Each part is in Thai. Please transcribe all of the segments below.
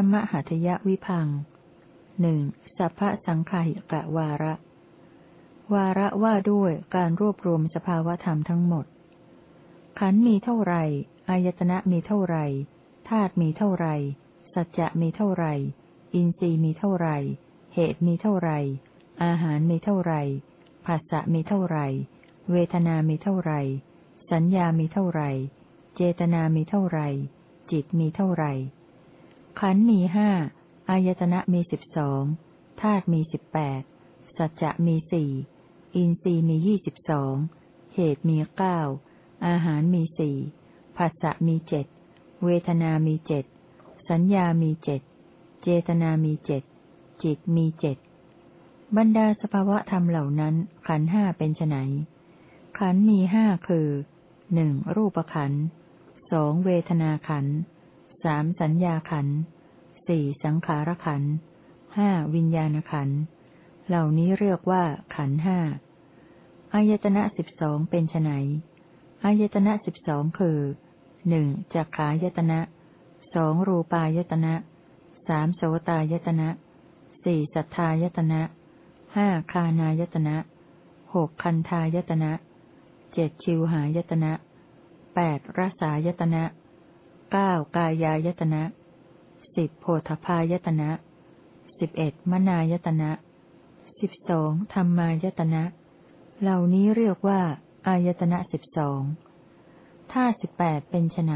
ธรรมหัตยวิพังหนึ่งสัพพสังขาหิกะวาระ วาระว่าด้วยการรวบรวมสภาวธรรมทั้งหมด ขันมีเท่าไรอายตนะมีเท่าไรธาตุมีเท่าไรสัจจะมีเท่าไรอินทรีย์มีเท่าไรเหตุมีเท่าไร อาหารมีเท่าไรภาษะมีเท่าไร เวทนามีเท่าไร สัญญามีเท่าไร เจตนามีเท่าไร จิตมีเท่าไร ขันมีห้าอายตนะมีสิบสองธาตุมีสิบแปดสัจจะมีสี่อินทรีย์มียี่สิบสองเหตุมีเก้าอาหารมีสี่ภาษะมีเจ็ดเวทนามีเจ็ดสัญญามีเจ็ดเจตนามีเจ็ดจิตมีเจ็ดบรรดาสภาวะธรรมเหล่านั้น ขันห้าเป็นไนขันมีห้าคือหนึ่งรูปขันสองเวทนาขัน สามสัญญาขันสี่สังขารขันห้าวิญญาณขันเหล่านี้เรียกว่าขันห้าอายตนะสิบสองเป็นไนอายตนะสิบสองคือหนึ่งจักขายตนะสองรูปายตนะสามโสตายตนะสี่สัทธายตนะห้าคานายตนะหกคันธายตนะเจ็ดชิวหายตนะแปดรสายตนะ เก้ากายายตนะสิบโพธพายตนะสิบเอ็ดมนายตนะสิบสองธรรมายตนะ เหล่านี้เรียกว่า อายตนะสิบสองท่าสิบแปดเป็นไน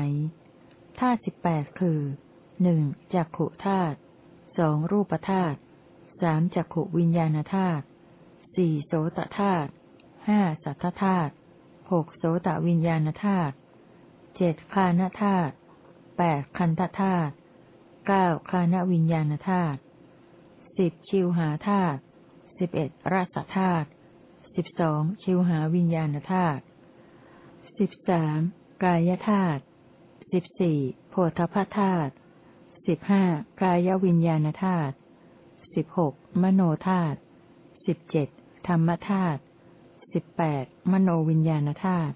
ท่าสิบแปดคือหนึ่งจักขุธาตุสองรูปธาตุสามจักขุวิญญาณธาตุสี่โสตธาตุห้าสัทธธาตุหกโสตวิญญาณธาตุเจ็ดคานธาตุ แปดคันธธาตุเก้าคานวิญญาณธาตุสิบชิวหาธาตุสิบเอ็ดรสธาตุสิบสองชิวหาวิญญาณธาตุสิบสามกายธาตุสิบสี่โพธพธาตุสิบห้ากายวิญญาณธาตุสิบหกมโนธาตุสิบเจ็ดธรรมธาตุสิบแปดมโนวิญญาณธาตุ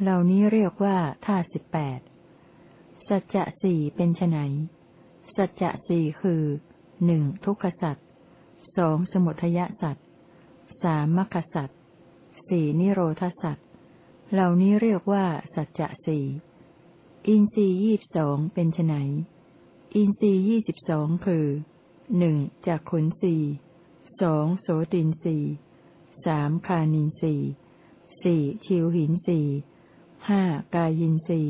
เหล่านี้เรียกว่าธาตุสิบแปด สัจจะสี่เป็นไนสัจจะสี่คือหนึ่งทุกขสัจสองสมุทยสัจสามมรรคสัจสี่นิโรธสัจเหล่านี้เรียกว่าสัจจะสี่อินทรีย์ยี่บสองเป็นไนอินทรีย์ยี่สิบสองคือหนึ่งจากขุนสี่สองโสตินสี่สามคานินสี่สี่ชิวหินสี่ห้ากายินสี่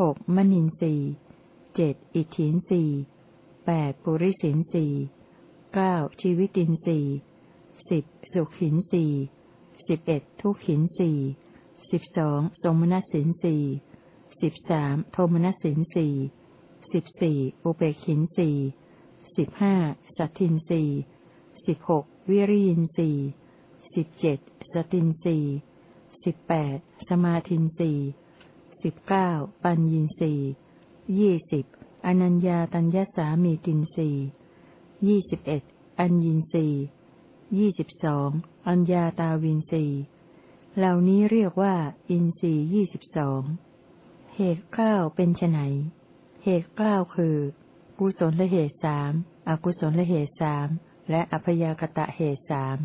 หกมณินสีเจ็ดอิทินสีแปดปุริสินสีเก้าชีวิตินสีสิบสุขหินสีสิบเอ็ดทุกหินสีสิบสองสมณสินสีสิบสามโทมณสินสีสิบสี่อุเบกขินสี่สิบห้าสัตทินสี่สิบหกวิริยินสี่สิบเจ็ดสตินสี่สิบแปดสมาธินสี่ สิบเก้าปัญญินสี่ยี่สิบอนัญญาตัญญสามีตินสียี่สิบเอ็ดอัญญินสียี่สิบสองอัญญาตาวินสีเหล่านี้เรียกว่า อินสียี่สิบสองเหตุเก้าเป็นไนเหตุเก้าคือ กุศลเหตุสามอกุศลเหตุสามและอพยากตะเหตุสาม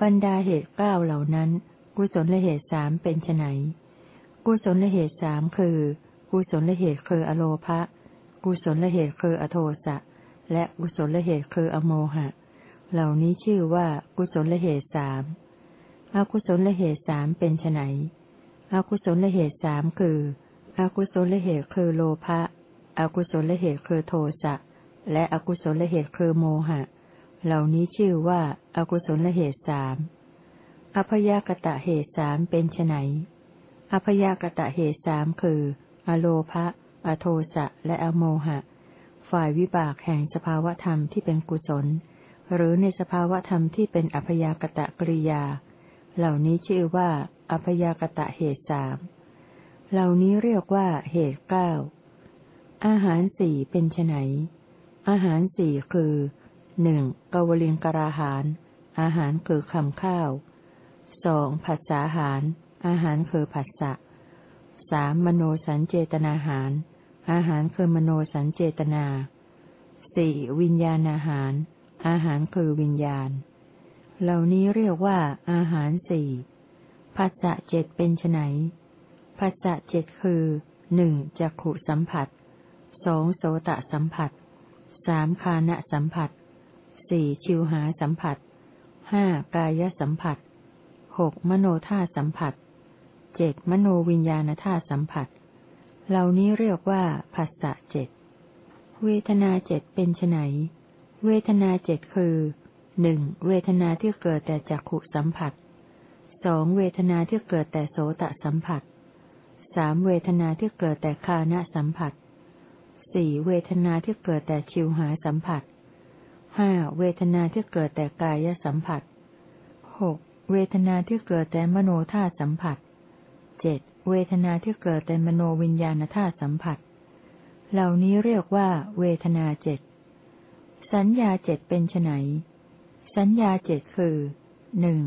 บรรดาเหตุเก้าเหล่านั้น กุศลเหตุสามเป็นไน กุศลเหตุสามคือ กุศลเหตุคืออโลภะ กุศลเหตุคืออโทสะ และกุศลเหตุคืออโมหะ เหล่านี้ชื่อว่ากุศลเหตุสามอกุศลเหตุสามเป็นไนอกุศลเหตุสามคือ อกุศลเหตุคือโลภะ อกุศลเหตุคือโทสะ และอกุศลเหตุคือโมหะ เหล่านี้ชื่อว่าอากุศลเหตุสามอพยากตะเหตุสามเป็นไน อพยากตะเหตุสามคือ อโลภะ อโทสะ และอโมหะ ฝ่ายวิบากแห่งสภาวธรรมที่เป็นกุศล หรือในสภาวธรรมที่เป็นอพยากตะกริยา เหล่านี้ชื่อว่าอพยากตะเหตุสามเหล่านี้เรียกว่าเหตุเก้า อาหารสี่เป็นไนอาหารสี่คือหนึ่งกวลิงกราหาร อาหารคือคำข้าวสองผัสสาหาร อาหารคือผัสสะสามมโนสัญเจตนาหาร อาหารคือมโนสัญเจตนาสี่วิญญาณอาหาร อาหารคือวิญญาณ เหล่านี้เรียกว่าอาหารสี่ภาษะเจ็ดเป็นไนภาษะเจ็ดคือหนึ่งจักขุสัมผัสสองโสตสัมผัสสามคานะสัมผัสสี่ชิวหาสัมผัสห้ากายสัมผัสหกมโนธาสัมผัส เจ็ดมโนวิญญาณธาสัมผัส เหล่านี้เรียกว่าภาษะเจ็ดเวทนาเจ็ดเป็นไนเวทนาเจ็ดคือหนึ่งเวทนาที่เกิดแต่จักขุสัมผัสสองเวทนาที่เกิดแต่โสตสัมผัสสามเวทนาที่เกิดแต่คานะสัมผัสสี่เวทนาที่เกิดแต่ชิวหาสัมผัสห้าเวทนาที่เกิดแต่กายสัมผัสหกเวทนาที่เกิดแต่มโนธาสัมผัส เจ็ดเวทนาที่เกิดแต่มโนวิญญาณธาตุสัมผัส เหล่านี้เรียกว่า เวทนาเจ็ดสัญญาเจ็ดเป็นไนสัญญาเจ็ดคือหนึ่ง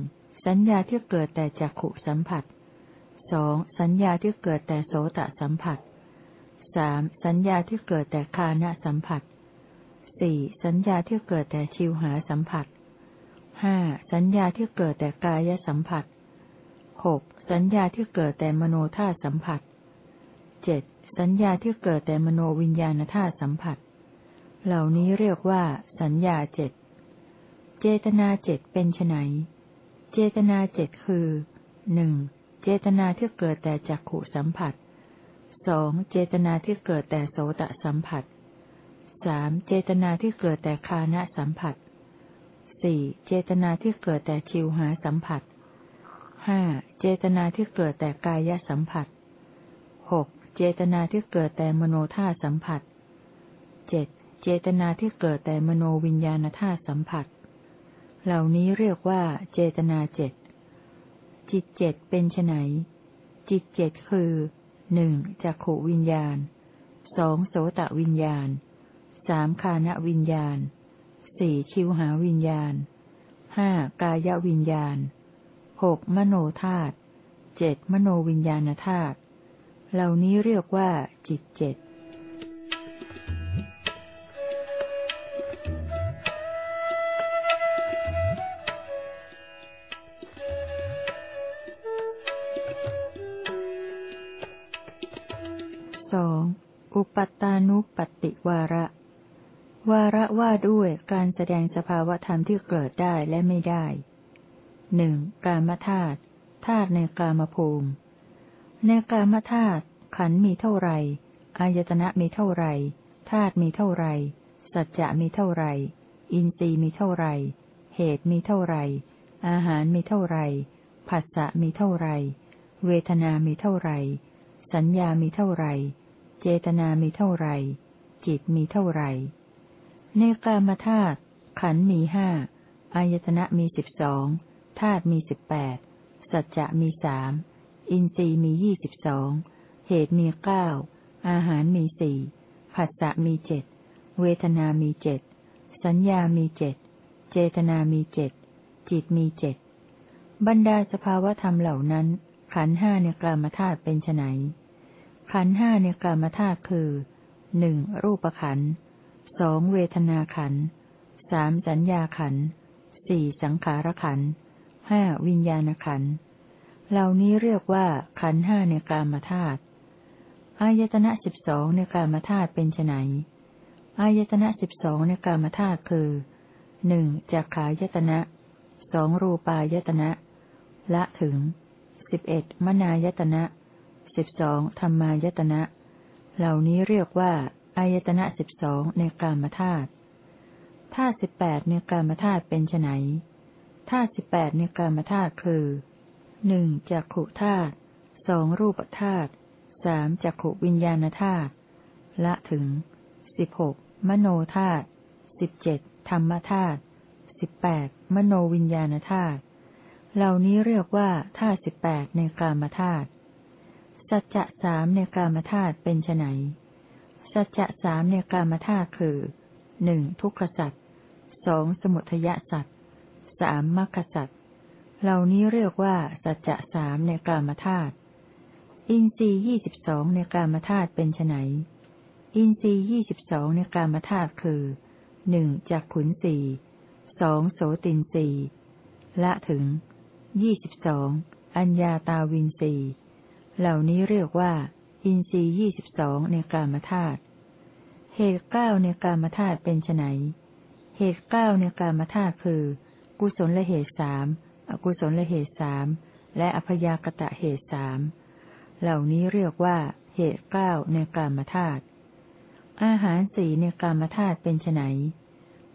สัญญาที่เกิดแต่จักขุสัมผัสสองสัญญาที่เกิดแต่โสตสัมผัสสามสัญญาที่เกิดแต่คานะสัมผัสสี่สัญญาที่เกิดแต่ชิวหาสัมผัสห้าสัญญาที่เกิดแต่กายสัมผัส หกสัญญาที่เกิดแต่มโนธาสัมผัสเจ็ดสัญญาที่เกิดแต่มโนวิญญาณธาสัมผัส เหล่านี้เรียกว่า สัญญาเจ็ดเจตนาเจ็ดเป็นไนเจตนาเจ็ดคือหนึ่งเจตนาที่เกิดแต่จักขุสัมผัสสองเจตนาที่เกิดแต่โสตสัมผัสสามเจตนาที่เกิดแต่คานะสัมผัสสี่เจตนาที่เกิดแต่ชิวหาสัมผัส ห้าเจตนาที่เกิดแต่กายสัมผัสหกเจตนาที่เกิดแต่มโนธาสัมผัสเจ็ดเจตนาที่เกิดแต่มโนวิญญาณธาสัมผัส เหล่านี้เรียกว่าเจตนาเจ็ดจิตเจ็ดเป็นไนจิตเจ็ดคือหนึ่งจักขวิญญาณสองโสตวิญญาณสามคานวิญญาณสี่ชิวหาวิญญาณห้ากายวิญญาณ หกมโนธาตุเจ็ดมโนวิญญาณธาตุเหล่านี้เรียกว่าจิตเจ็ดสองอุปตานุปติวาระ วาระว่าด้วยการแสดงสภาวธรรมที่เกิดได้และไม่ได้ หนึ่งกามธาตุธาตุในกามภูมิ ในกามธาตุขันมีเท่าไรอายตนะมีเท่าไรธาตุมีเท่าไรสัจจะมีเท่าไรอินทรีย์มีเท่าไรเหตุมีเท่าไรอาหารมีเท่าไรผัสสะมีเท่าไรเวทนามีเท่าไรสัญญามีเท่าไรเจตนามีเท่าไรจิตมีเท่าไรในกามธาตุขันมีห้าอายตนะมีสิบสอง ธาตุมีสิบแปด สัจจะมีสาม อินทรีย์มียี่สิบสอง เหตุมีเก้า อาหารมีสี่ผัสสะมีเจ็ด เวทนามีเจ็ด สัญญามีเจ็ด เจตนามีเจ็ด จิตมีเจ็ด บรรดาสภาวธรรมเหล่านั้น ขันห้าในกลามธาตุเป็นไนขันห้าในกลามธาตุคือหนึ่งรูปขันสองเวทนาขันสามสัญญาขันสี่สังขารขัน ห้าวิญญาณขัน เหล่านี้เรียกว่า ขันห้าในกามธาตุ อายตนะสิบสองในกามธาตุเป็นไนอายตนะสิบสองในกามธาตุคือหนึ่งจักขายตนะสองรูปายตนะ ละถึงสิบเอ็ดมนายตนะสิบสองธรรมายตนะ เหล่านี้เรียกว่าอายตนะสิบสองในกามธาตุธาตุสิบแปดในกามธาตุเป็นไน ธาตุสิบแปดในกามธาตุคือหนึ่งจักขุธาตุสองรูปธาตุสามจักขุวิญญาณธาตุละถึงสิบหกมโนธาตุสิบเจ็ดธรรมธาตุสิบแปดมโนวิญญาณธาตุเหล่านี้เรียกว่าธาตุสิบแปดในกามธาตุสัจจะสามในกามธาตุเป็นไนสัจจะสามในกามธาตุคือหนึ่งทุกขสัจสองสมุทยสัจ สามมรรคสัตว์เหล่านี้เรียกว่า สัจจะสามในกามธาตุอินทรีย์ยี่สิบสองในกามธาตุเป็นไนอินทรีย์ยี่สิบสองในกามธาตุคือหนึ่งจากขุนสีสองโสตินสีละถึงยี่สิบสองอัญญาตาวินสีเหล่านี้เรียกว่า อินทรีย์ยี่สิบสองในกามธาตุเหตุเก้าในกามธาตุเป็นไนเหตุเก้าในกามธาตุคือ กุศลละเหตุสามอกุศลละเหตุสามและอพยากตะเหตุสามเหล่านี้เรียกว่า เหตุเก้าในกามธาตุอาหารสี่ในกามธาตุเป็นไน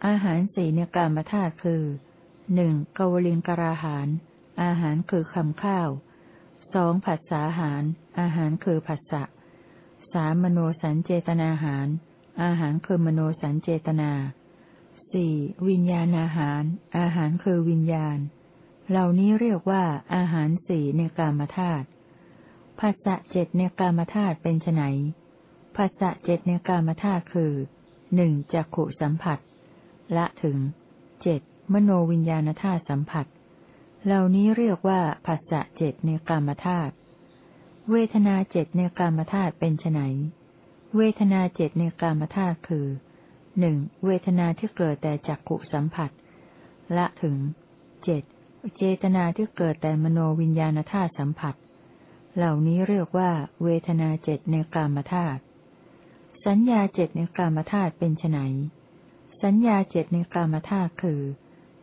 อาหารสี่ในกามธาตุคือหนึ่งกวลิงกราหารอาหารคือคำข้าวสองผัสสาหาร อาหารคือผัสสะสามมโนสัญเจตนาหาร อาหารคือมโนสัญเจตนา สี่วิญญาณอาหาร อาหารคือวิญญาณ เหล่านี้เรียกว่าอาหารสี่ในกามธาตุภาษะเจ็ดในกามธาตุเป็นไนภาษะเจ็ดในกามธาตุคือหนึ่งจักขุสัมผัส ละถึงเจ็ดมโนวิญญาณธาตุสัมผัส เหล่านี้เรียกว่าภาษะเจ็ดในกามธาตุเวทนาเจ็ดในกามธาตุเป็นไนเวทนาเจ็ดในกามธาตุคือ หนึ่งเวทนาที่เกิดแต่จักขุสัมผัส ละถึงเจ็ดเจตนาที่เกิดแต่มโนวิญญาณธาตุสัมผัส เหล่านี้เรียกว่า เวทนาเจ็ดในกามธาตุสัญญาเจ็ดในกามธาตุเป็นไนสัญญาเจ็ดในกามธาตุคือ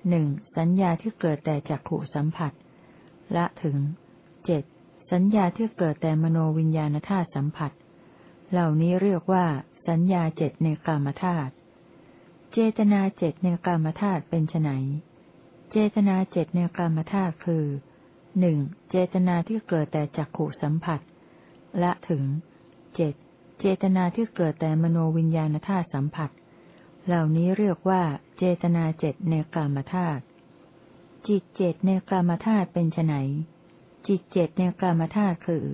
หนึ่งสัญญาที่เกิดแต่จักขุสัมผัส ละถึงเจ็ดสัญญาที่เกิดแต่มโนวิญญาณธาตุสัมผัส เหล่านี้เรียกว่า สัญญาเจ็ดในกามธาตุ เจตนาเจ็ดในกามธาตุเป็นไนเจตนาเจ็ดในกามธาตุคือหนึ่งเจตนาที่เกิดแต่จักขุสัมผัส ละถึงเจ็ดเจตนาที่เกิดแต่มโนวิญญาณธาตุสัมผัส เหล่านี้เรียกว่า เจตนาเจ็ดในกามธาตุจิตเจ็ดในกามธาตุเป็นไนจิตเจ็ดในกามธาตุคือ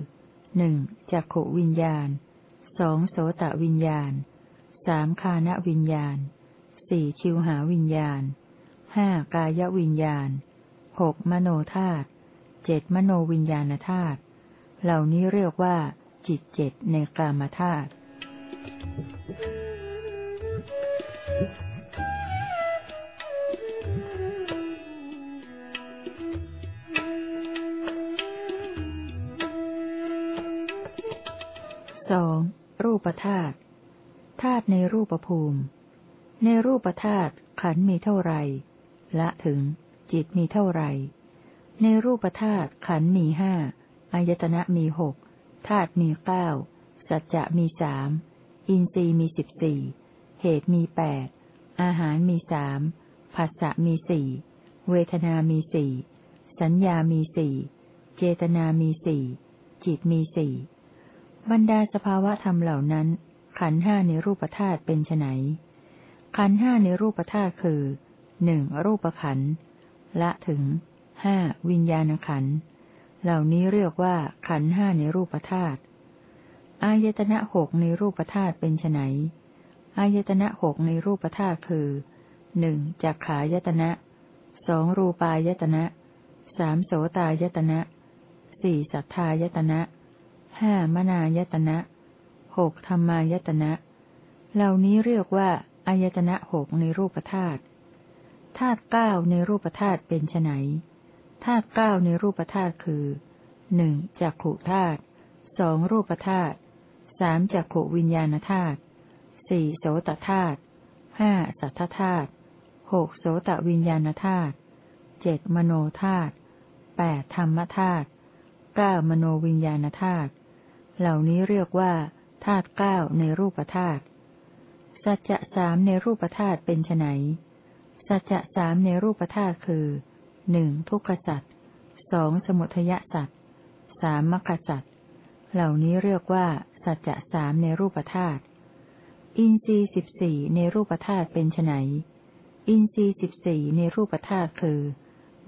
หนึ่งจักขวิญญาณสองโสตวิญญาณสามคานวิญญาณ สี่ชิวหาวิญญาณห้ากายวิญญาณหกมโนธาตุเจ็ดมโนวิญญาณธาตุเหล่านี้เรียกว่า จิตเจ็ดในกามธาตุสองรูปธาตุธาตุในรูปภูมิ ในรูปธาตุขันมีเท่าไรละถึง จิตมีเท่าไร ในรูปธาตุขันมีห้าอายตนะมีหกธาตุมีเก้าสัจจะมีสามอินทรีย์มีสิบสี่เหตุมีแปดอาหารมีสามภาษะมีสี่เวทนามีสี่สัญญามีสี่เจตนามีสี่จิตมีสี่บรรดาสภาวะธรรมเหล่านั้น ขันห้าในรูปธาตุเป็นไน ขันห้าในรูปธาตุคือหนึ่งรูปขันละถึงห้าวิญญาณขันเหล่านี้เรียกว่าขันห้าในรูปธาตุอายตนะหกในรูปธาตุเป็นไนอายตนะหกในรูปธาตุคือหนึ่งจักขายตนะสองรูปายตนะสามโสตายตนะสี่สัทธายตนะห้ามนายตนะหกธรรมายตนะ เหล่านี้เรียกว่า อายตนะหกในรูปธาตุธาตุเก้าในรูปธาตุเป็นไนธาตุเก้าในรูปธาตุคือหนึ่งจักขุธาตุสองรูปธาตุสามจักขุวิญญาณธาตุสี่โสตธาตุห้าสัทธธาตุหกโสตวิญญาณธาตุเจ็ดมโนธาตุแปดธรรมธาตุเก้ามโนวิญญาณธาตุเหล่านี้เรียกว่าธาตุเก้าในรูปธาตุ สัจจะสามในรูปธาตุเป็นไนสัจจะสามในรูปธาตุคือหนึ่งทุกขสัจสองสมุทยสัจสามมรรคสัจเหล่านี้เรียกว่า สัจจะสามในรูปธาตุอินทรีสิบสี่ในรูปธาตุเป็นไนอินทรีสิบสี่ในรูปธาตุคือ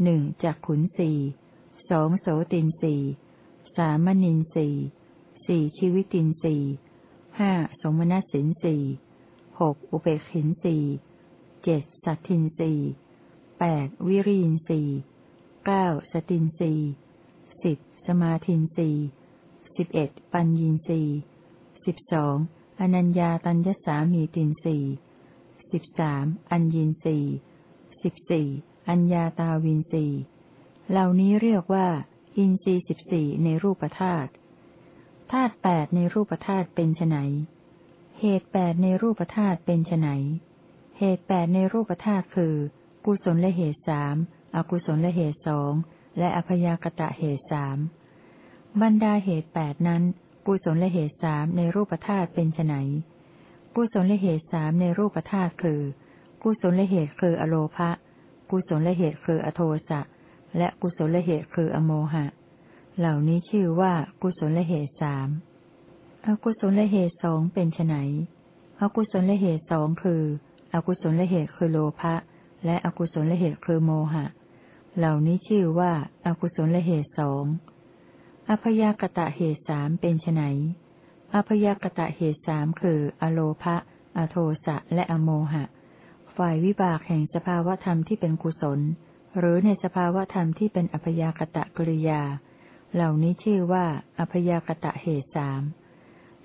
หนึ่งจากขุนสี่สองโสตินสี่สามมณินสี่สี่ชีวิตินสี่ห้าสมณสินสี่ หกอุเบกขินสี่เจ็ดสัตทินสีแปดวิริยินสีเก้าสตินสีสิบสมาธินสีสิบเอ็ดปัญญินสีสิบสองอนัญญาตัญญสามีตินสีสิบสามอัญญินสีสิบสี่อัญญาตาวินสีเหล่านี้เรียกว่า อินทรีสิบสี่ในรูปธาตุธาตุแปดในรูปธาตุเป็นไน เหตุแปดในรูปธาตุเป็นไนเหตุแปดในรูปธาตุคือ กุศลและเหตุสามอกุศลและเหตุสองและอพยากตะเหตุสามบรรดาเหตุแปดนั้น กุศลและเหตุสามในรูปธาตุเป็นไนกุศลและเหตุสามในรูปธาตุคือ กุศลและเหตุคืออโลภะ กุศลและเหตุคืออโทสะ และกุศลและเหตุคืออโมหะ เหล่านี้ชื่อว่ากุศลและเหตุสาม อกุศลละเหตุสองเป็นไนอกุศลละเหตุสองคือ อกุศลละเหตุคือโลภะ และอกุศลละเหตุคือโมหะ เหล่านี้ชื่อว่าอากุศลละเหตุสองอพยากตะเหตุสามเป็นไนอพยากตะเหตุสามคือ อโลภะ อโทสะ และอโมหะ ฝ่ายวิบากแห่งสภาวธรรมที่เป็นกุศล หรือในสภาวธรรมที่เป็นอพยากตะกริยา เหล่านี้ชื่อว่าอพยากตะเหตุสาม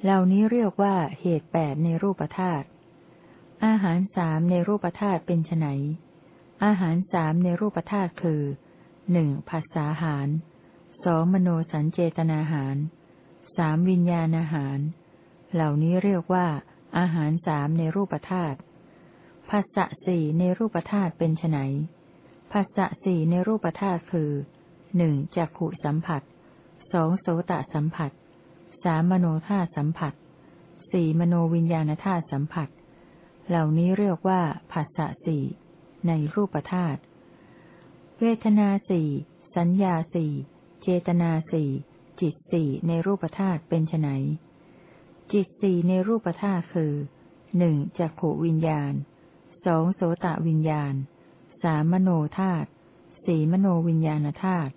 เหล่านี้เรียกว่าเหตุแปดในรูปธาตุ อาหารสามในรูปธาตุเป็นไนอาหารสามในรูปธาตุคือหนึ่งภาษาหารสองมโนสัญเจตนาหารสามวิญญาณอาหาร เหล่านี้เรียกว่า อาหารสามในรูปธาตุภาษะสี่ในรูปธาตุเป็นไนภาษะสี่ในรูปธาตุคือหนึ่งจักขุสัมผัสสองโสตสัมผัส สามมโนธาสัมผัสสี่มโนวิญญาณธาสัมผัส เหล่านี้เรียกว่าภาษะสี่ในรูปธาตุเวทนาสี่สัญญาสี่เจตนาสี่จิตสี่ในรูปธาตุเป็นไนจิตสี่ในรูปธาตุคือหนึ่งจักขวิญญาณสองโสตวิญญาณสามมโนธาตุสี่มโนวิญญาณธาตุ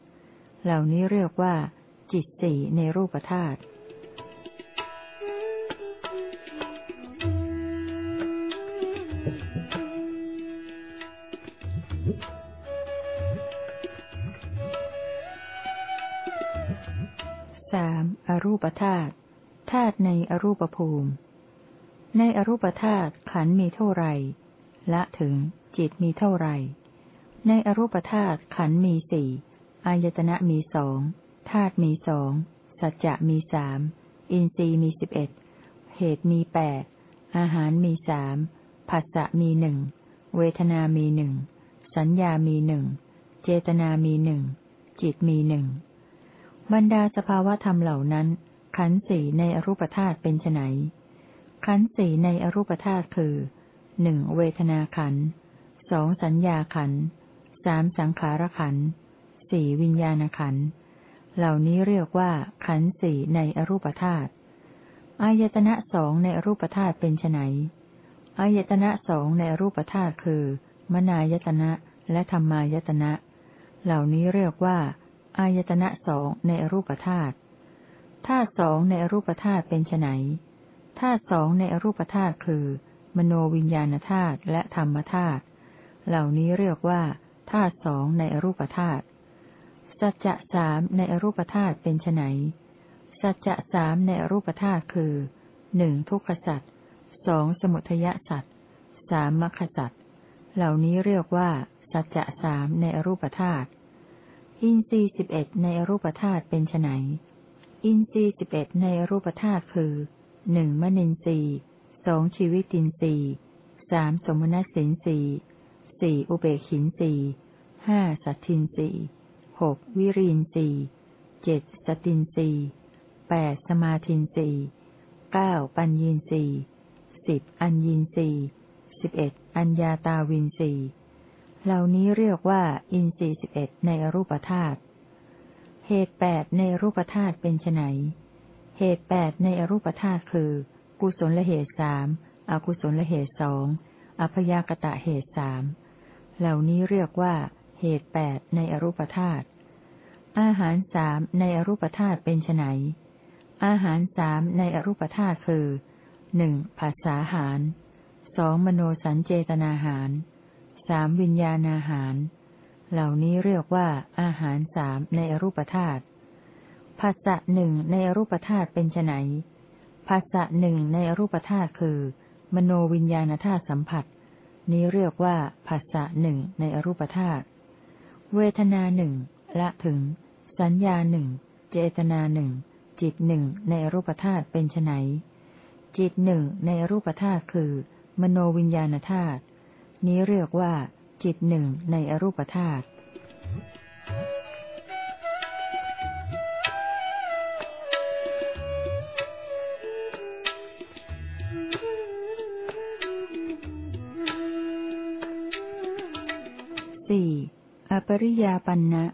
เหล่านี้เรียกว่า จิตสี่ในรูปธาตุ สามอรูปธาตุธาตุในอรูปภูมิ ในอรูปธาตุขันมีเท่าไรละถึงจิตมีเท่าไรในอรูปธาตุขันมีสี่อายตนะมีสองธาตุมีสองสัจจะมีสามอินทรีย์มีสิบเอ็ดเหตุมีแปดอาหารมีสามผัสสะมีหนึ่งเวทนามีหนึ่งสัญญามีหนึ่งเจตนามีหนึ่งจิตมีหนึ่ง บรรดาสภาวธรรมเหล่านั้น ขันสี่ในอรูปธาตุเป็นไนขันสี่ในอรูปธาตุคือหนึ่งเวทนาขันสองสัญญาขันสามสังขารขันสี่วิญญาณขันเหล่านี้เรียกว่าขันสี่ในอรูปธาตุอายตนะสองในอรูปธาตุเป็นไนอายตนะสองในอรูปธาตุคือ มนายตนะและธรรมายตนะ เหล่านี้เรียกว่า อายตนะสองในอรูปธาตุธาตุสองในอรูปธาตุเป็นไนธาตุสองในอรูปธาตุคือ มโนวิญญาณธาตุและธรรมธาตุเหล่านี้เรียกว่าธาตุสองในอรูปธาตุสัจจะสามในอรูปธาตุเป็นไนสัจจะสามในอรูปธาตุคือหนึ่งทุกขสัจสองสมุทยสัจสามมรรคสัจเหล่านี้เรียกว่า สัจจะสามในอรูปธาตุ อินทรีสิบเอ็ดในรูปธาตุเป็นไนอินทรีสิบเอ็ดในรูปธาตุคือหนึ่งมนินทรีสองชีวิตินทรีสามสมณสินทรีสี่อุเบกินทรีห้าสัตทินทรีหกวิรินทรีเจ็ดสตินทรีแปดสมาธินทรีเก้าปัญญินทรีสิบอัญญินทรีสิบเอ็ดอัญญาตาวินทรี เหล่านี้เรียกว่า อินทรีสิบเอ็ดในอรูปธาตุ เหตุแปดในรูปธาตุเป็นไนเหตุแปดในอรูปธาตุคือ กุศลเหตุสามอกุศลเหตุสองอพยากตะเหตุสามเหล่านี้เรียกว่า เหตุแปดในอรูปธาตุ อาหารสามในอรูปธาตุเป็นไนอาหารสามในอรูปธาตุคือหนึ่งภาษาหารสองมโนสัญเจตนาหาร สามวิญญาณอาหาร เหล่านี้เรียกว่าอาหารสามในอรูปธาตุภาษะหนึ่งในอรูปธาตุเป็นไนภาษะหนึ่งในอรูปธาตุคือ มโนวิญญาณธาตุสัมผัส นี้เรียกว่าภาษะหนึ่งในอรูปธาตุเวทนาหนึ่งละถึง สัญญาหนึ่งเจตนาหนึ่งจิตหนึ่งในรูปธาตุเป็นไนจิตหนึ่งในรูปธาตุคือ มโนวิญญาณธาตุ นี้เรียกว่า จิตหนึ่งในอรูปธาตุสี่อปริยาปันนะ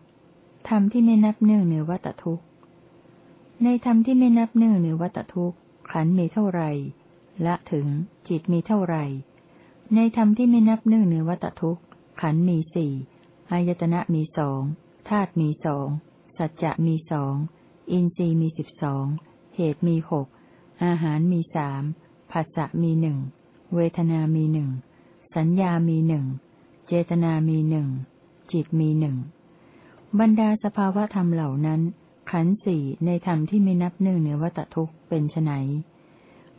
ธรรมที่ไม่นับเนื่องในวัตทุกข์ ในธรรมที่ไม่นับเนื่องในวัตทุกข์ ขันมีเท่าไรละถึงจิตมีเท่าไร ในธรรมที่ไม่นับเนื่องในวัตทุกข์ ขันมีสี่อายตนะมีสองธาตุมีสองสัจจะมีสองอินทรีย์มีสิบสองเหตุมีหกอาหารมีสามภาษะมีหนึ่งเวทนามีหนึ่งสัญญามีหนึ่งเจตนามีหนึ่งจิตมีหนึ่งบรรดาสภาวะธรรมเหล่านั้น ขันสี่ในธรรมที่ไม่นับหนึ่งในวัตทุกข์เป็นไน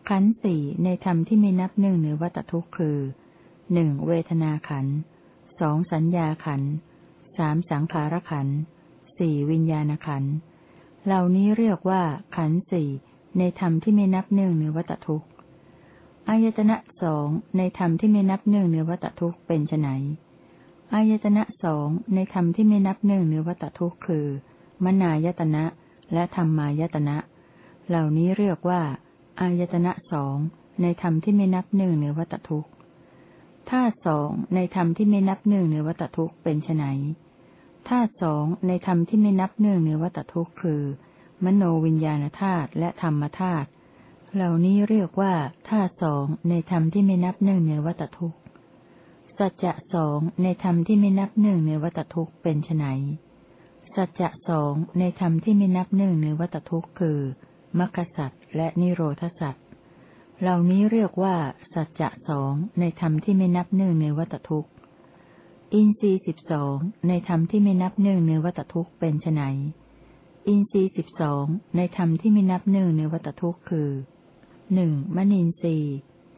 ขันสี่ในธรรมที่ไม่นับหนึ่งในวัตทุกข์คือหนึ่งเวทนาขันสองสัญญาขันสามสังขารขันสี่วิญญาณขันเหล่านี้เรียกว่า ขันสี่ในธรรมที่ไม่นับหนึ่งในวัตทุกข์อายตนะสองในธรรมที่ไม่นับหนึ่งในวัตทุกข์เป็นไนอายตนะสองในธรรมที่ไม่นับหนึ่งในวัตทุกข์คือ มนายตนะและธรรมายตนะ เหล่านี้เรียกว่า อายตนะสองในธรรมที่ไม่นับหนึ่งในวัตทุกข์ธาตุสองในธรรมที่ไม่นับหนึ่งในวัตทุกข์เป็นไนธาตุสองในธรรมที่ไม่นับหนึ่งในวัตทุกข์คือ มโนวิญญาณธาตุและธรรมธาตุเหล่านี้เรียกว่าธาตุสองในธรรมที่ไม่นับหนึ่งในวัตทุกข์สัจจะสองในธรรมที่ไม่นับหนึ่งในวัตทุกข์เป็นไนสัจจะสองในธรรมที่ไม่นับหนึ่งในวัตทุกข์คือมรรคสัตและนิโรธสัตเหล่านี้เรียกว่า สัจจะสองในธรรมที่ไม่นับหนึ่งในวัตทุกข์ อินทรีสิบสองในธรรมที่ไม่นับหนึ่งในวัตทุกข์เป็นไนอินทรีสิบสองในธรรมที่ไม่นับหนึ่งในวัตทุกข์คือหนึ่งมณินทรี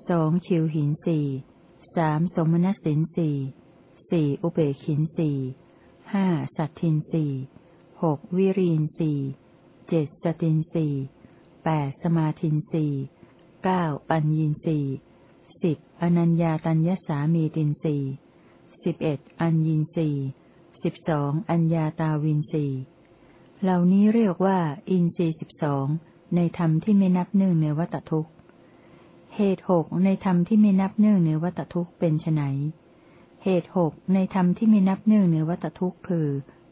สองชิวหินสีสามสมณสินสีสี่อุเบกินสีห้าสัตทินสีหกวิรินสีเจ็ดสตินสี่ แปดสมาธินสี่เก้าปัญญินสี่สิบอนัญญาตัญญสามีตินสี่สิบเอ็ดอัญญินสี่สิบสองอัญญาตาวินสี่เหล่านี้เรียกว่า อินทรีสิบสองในธรรมที่ไม่นับหนึ่งในวัตทุกข์ เหตุหกในธรรมที่ไม่นับเนื่งในวัตทุกข์เป็นไนเหตุหกในธรรมที่ไม่นับเนื่งในวัตทุกข์คือ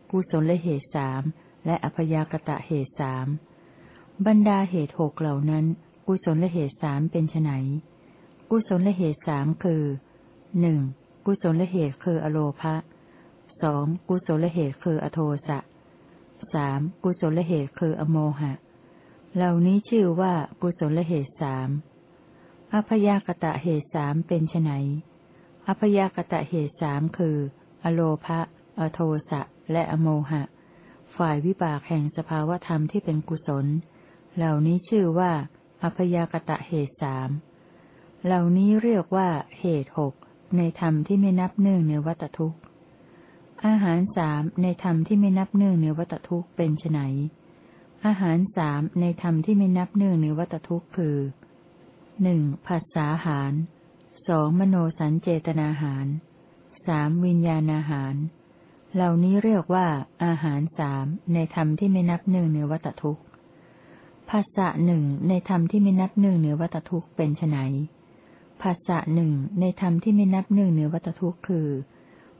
กุศลเหตุสามและอภยากตะเหตุสาม บรรดาเหตุหกเหล่านั้น กุศลเหตุสามเป็นไนกุศลเหตุสามคือหนึ่งกุศลเหตุคืออโลภะสองกุศลเหตุคืออโทสะสามกุศลเหตุคืออโมหะ เหล่านี้ชื่อว่ากุศลเหตุสามอพยากตะเหตุสามเป็นไนอพยากตะเหตุสามคือ อโลภะ อโทสะ และอโมหะ ฝ่ายวิบากแห่งสภาวธรรมที่เป็นกุศล เหล่านี้ชื่อว่าอพยากตะเหตุสามเหล่านี้เรียกว่าเหตุหกในธรรมที่ไม่นับเนื่องในวัตทุกข์ อาหารสามในธรรมที่ไม่นับเนื่องในวัตทุกข์เป็นไนอาหารสามในธรรมที่ไม่นับเนื่องในวัตทุกข์คือหนึ่งผัสสาหารสองมโนสัญเจตนาหารสามวิญญาณอาหาร เหล่านี้เรียกว่าอาหารสามในธรรมที่ไม่นับหนึ่งในวัตทุกข์ ภาษะหนึ่งในธรรมที่ไม่นับหนึ่งในวัตทุกข์เป็นไนภาษะหนึ่งในธรรมที่ไม่นับหนึ่งในวัตทุกข์คือ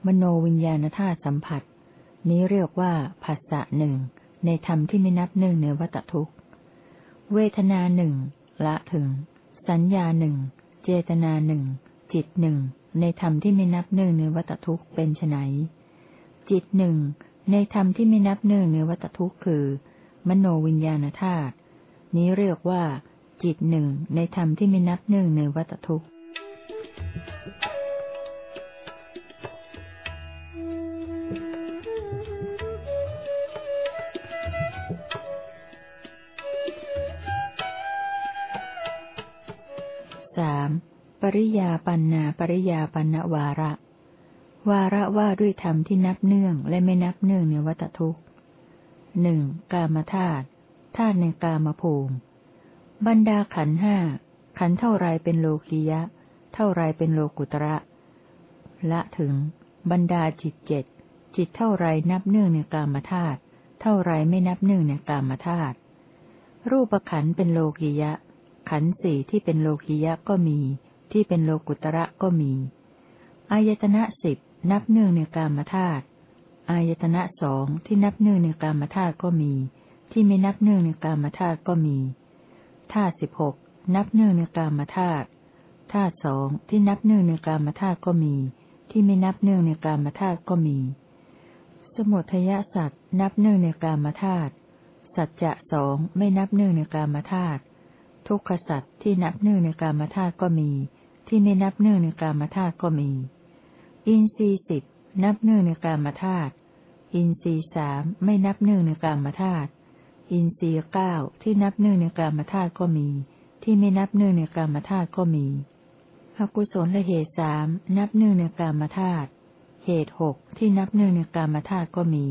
มโนวิญญาณธาตุสัมผัส นี้เรียกว่าภาษะหนึ่งในธรรมที่ไม่นับหนึ่งในวัตทุกข์เวทนาหนึ่งละถึง สัญญาหนึ่งเจตนาหนึ่งจิตหนึ่งในธรรมที่ไม่นับหนึ่งในวัตทุกข์เป็นไนจิตหนึ่งในธรรมที่ไม่นับหนึ่งในวัตทุกข์คือ มโนวิญญาณธาตุ นี้เรียกว่า จิตหนึ่งในธรรมที่ไม่นับหนึ่งในวัตทุกข์สามปริยาปันนาปริยาปันนวาระ วาระว่าด้วยธรรมที่นับเนื่องและไม่นับเนื่องในวัตทุกข์หนึ่งกามธาตุ ธาตุในกามภูมิ บรรดาขันห้าขันเท่าไรเป็นโลกียะ เท่าไรเป็นโลกุตระ ละถึง บรรดาจิตเจ็ดจิตเท่าไรนับเนื่องในกามธาตุเท่าไรไม่นับเนื่องในกามธาตุรูปขันเป็นโลกียะ ขันสี่ที่เป็นโลกียะก็มี ที่เป็นโลกุตระก็มี อายตนะสิบนับเนื่องในกามธาตุอายตนะสองที่นับเนื่องในกามธาตุก็มี ที่ไม่นับเนื่องในกามธาตุก็มีธาตุสิบหกนับเนื่องในกามธาตุธาตุสองที่นับเนื่องในกามธาตุก็มี ที่ไม่นับเนื่องในกามธาตุก็มี สมุทยสัตว์นับเนื่องในกามธาตุสัจจะสองไม่นับเนื่องในกามธาตุทุกขสัตว์ที่นับเนื่องในกามธาตุก็มี ที่ไม่นับเนื่องในกามธาตุก็มี อินทรีสิบนับเนื่องในกามธาตุอินทรีสามไม่นับเนื่องในกามธาตุ อินทรีเก้าที่นับเนื่องในกามธาตุก็มี ที่ไม่นับเนื่องในกามธาตุก็มีอกุศลและเหตุสามนับเนื่องในกามธาตุเหตุหกที่นับเนื่องในกามธาตุก็มี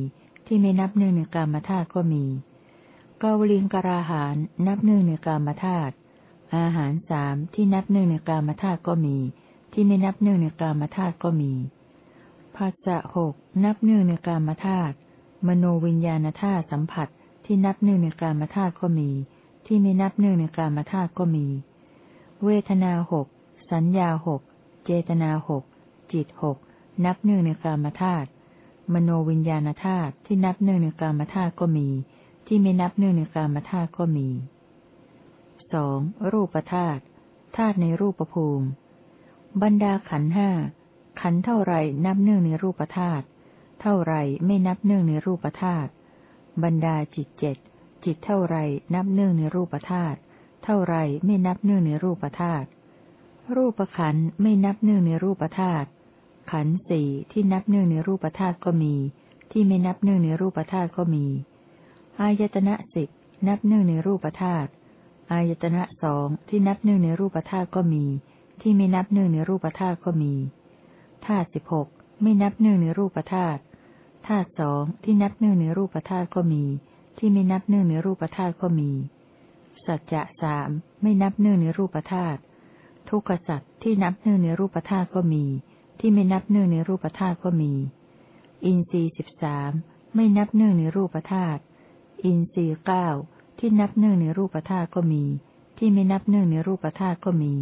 ที่ไม่นับเนื่องในกามธาตุก็มีกาวลิงกราหารนับเนื่องในกามธาตุอาหารสามที่นับเนื่องในกามธาตุก็มี ที่ไม่นับเนื่องในกามธาตุก็มีภาษะหกนับเนื่องในกามธาตุมโนวิญญาณธาตุสัมผัส ที่นับเนื่งในกามธาตุก็มี ที่ไม่นับเนื่งในกามธาตุก็มี เวทนาหกสัญญาหกเจตนาหกจิตหกนับเนื่งในกามธาตุมโนวิญญาณธาตุที่นับเนื่งในกามธาตุก็มี ที่ไม่นับเนื่งในกามธาตุก็มีสองรูปธาตุธาตุในรูปภูมิ บรรดาขันห้าขันเท่าไรนับเนื่องในรูปธาตุเท่าไรไม่นับเนื่องในรูปธาตุ บรรดาจิตเจ็ดจิตเท่าไรนับเนื่องในรูปธาตุเท่าไรไม่นับเนื่องในรูปธาตุรูปขันไม่นับเนื่องในรูปธาตุขันสี่ที่นับเนื่องในรูปธาตุก็มี ที่ไม่นับเนื่องในรูปธาตุก็มี อายตนะสิบนับเนื่องในรูปธาตุอายตนะสองที่นับเนื่องในรูปธาตุก็มี ที่ไม่นับเนื่องในรูปธาตุก็มีธาตุสิบหกไม่นับเนื่องในรูปธาตุ ธาตุสองที่นับเนื่องในรูปธาตุก็มี ที่ไม่นับเนื่องในรูปธาตุก็มี สัจจะสามไม่นับเนื่องในรูปธาตุทุกขสัจที่นับเนื่องในรูปธาตุก็มี ที่ไม่นับเนื่องในรูปธาตุก็มี อินทรีสิบสามไม่นับเนื่องในรูปธาตุอินทรีเก้าที่นับเนื่องในรูปธาตุก็มี ที่ไม่นับเนื่องในรูปธาตุก็มี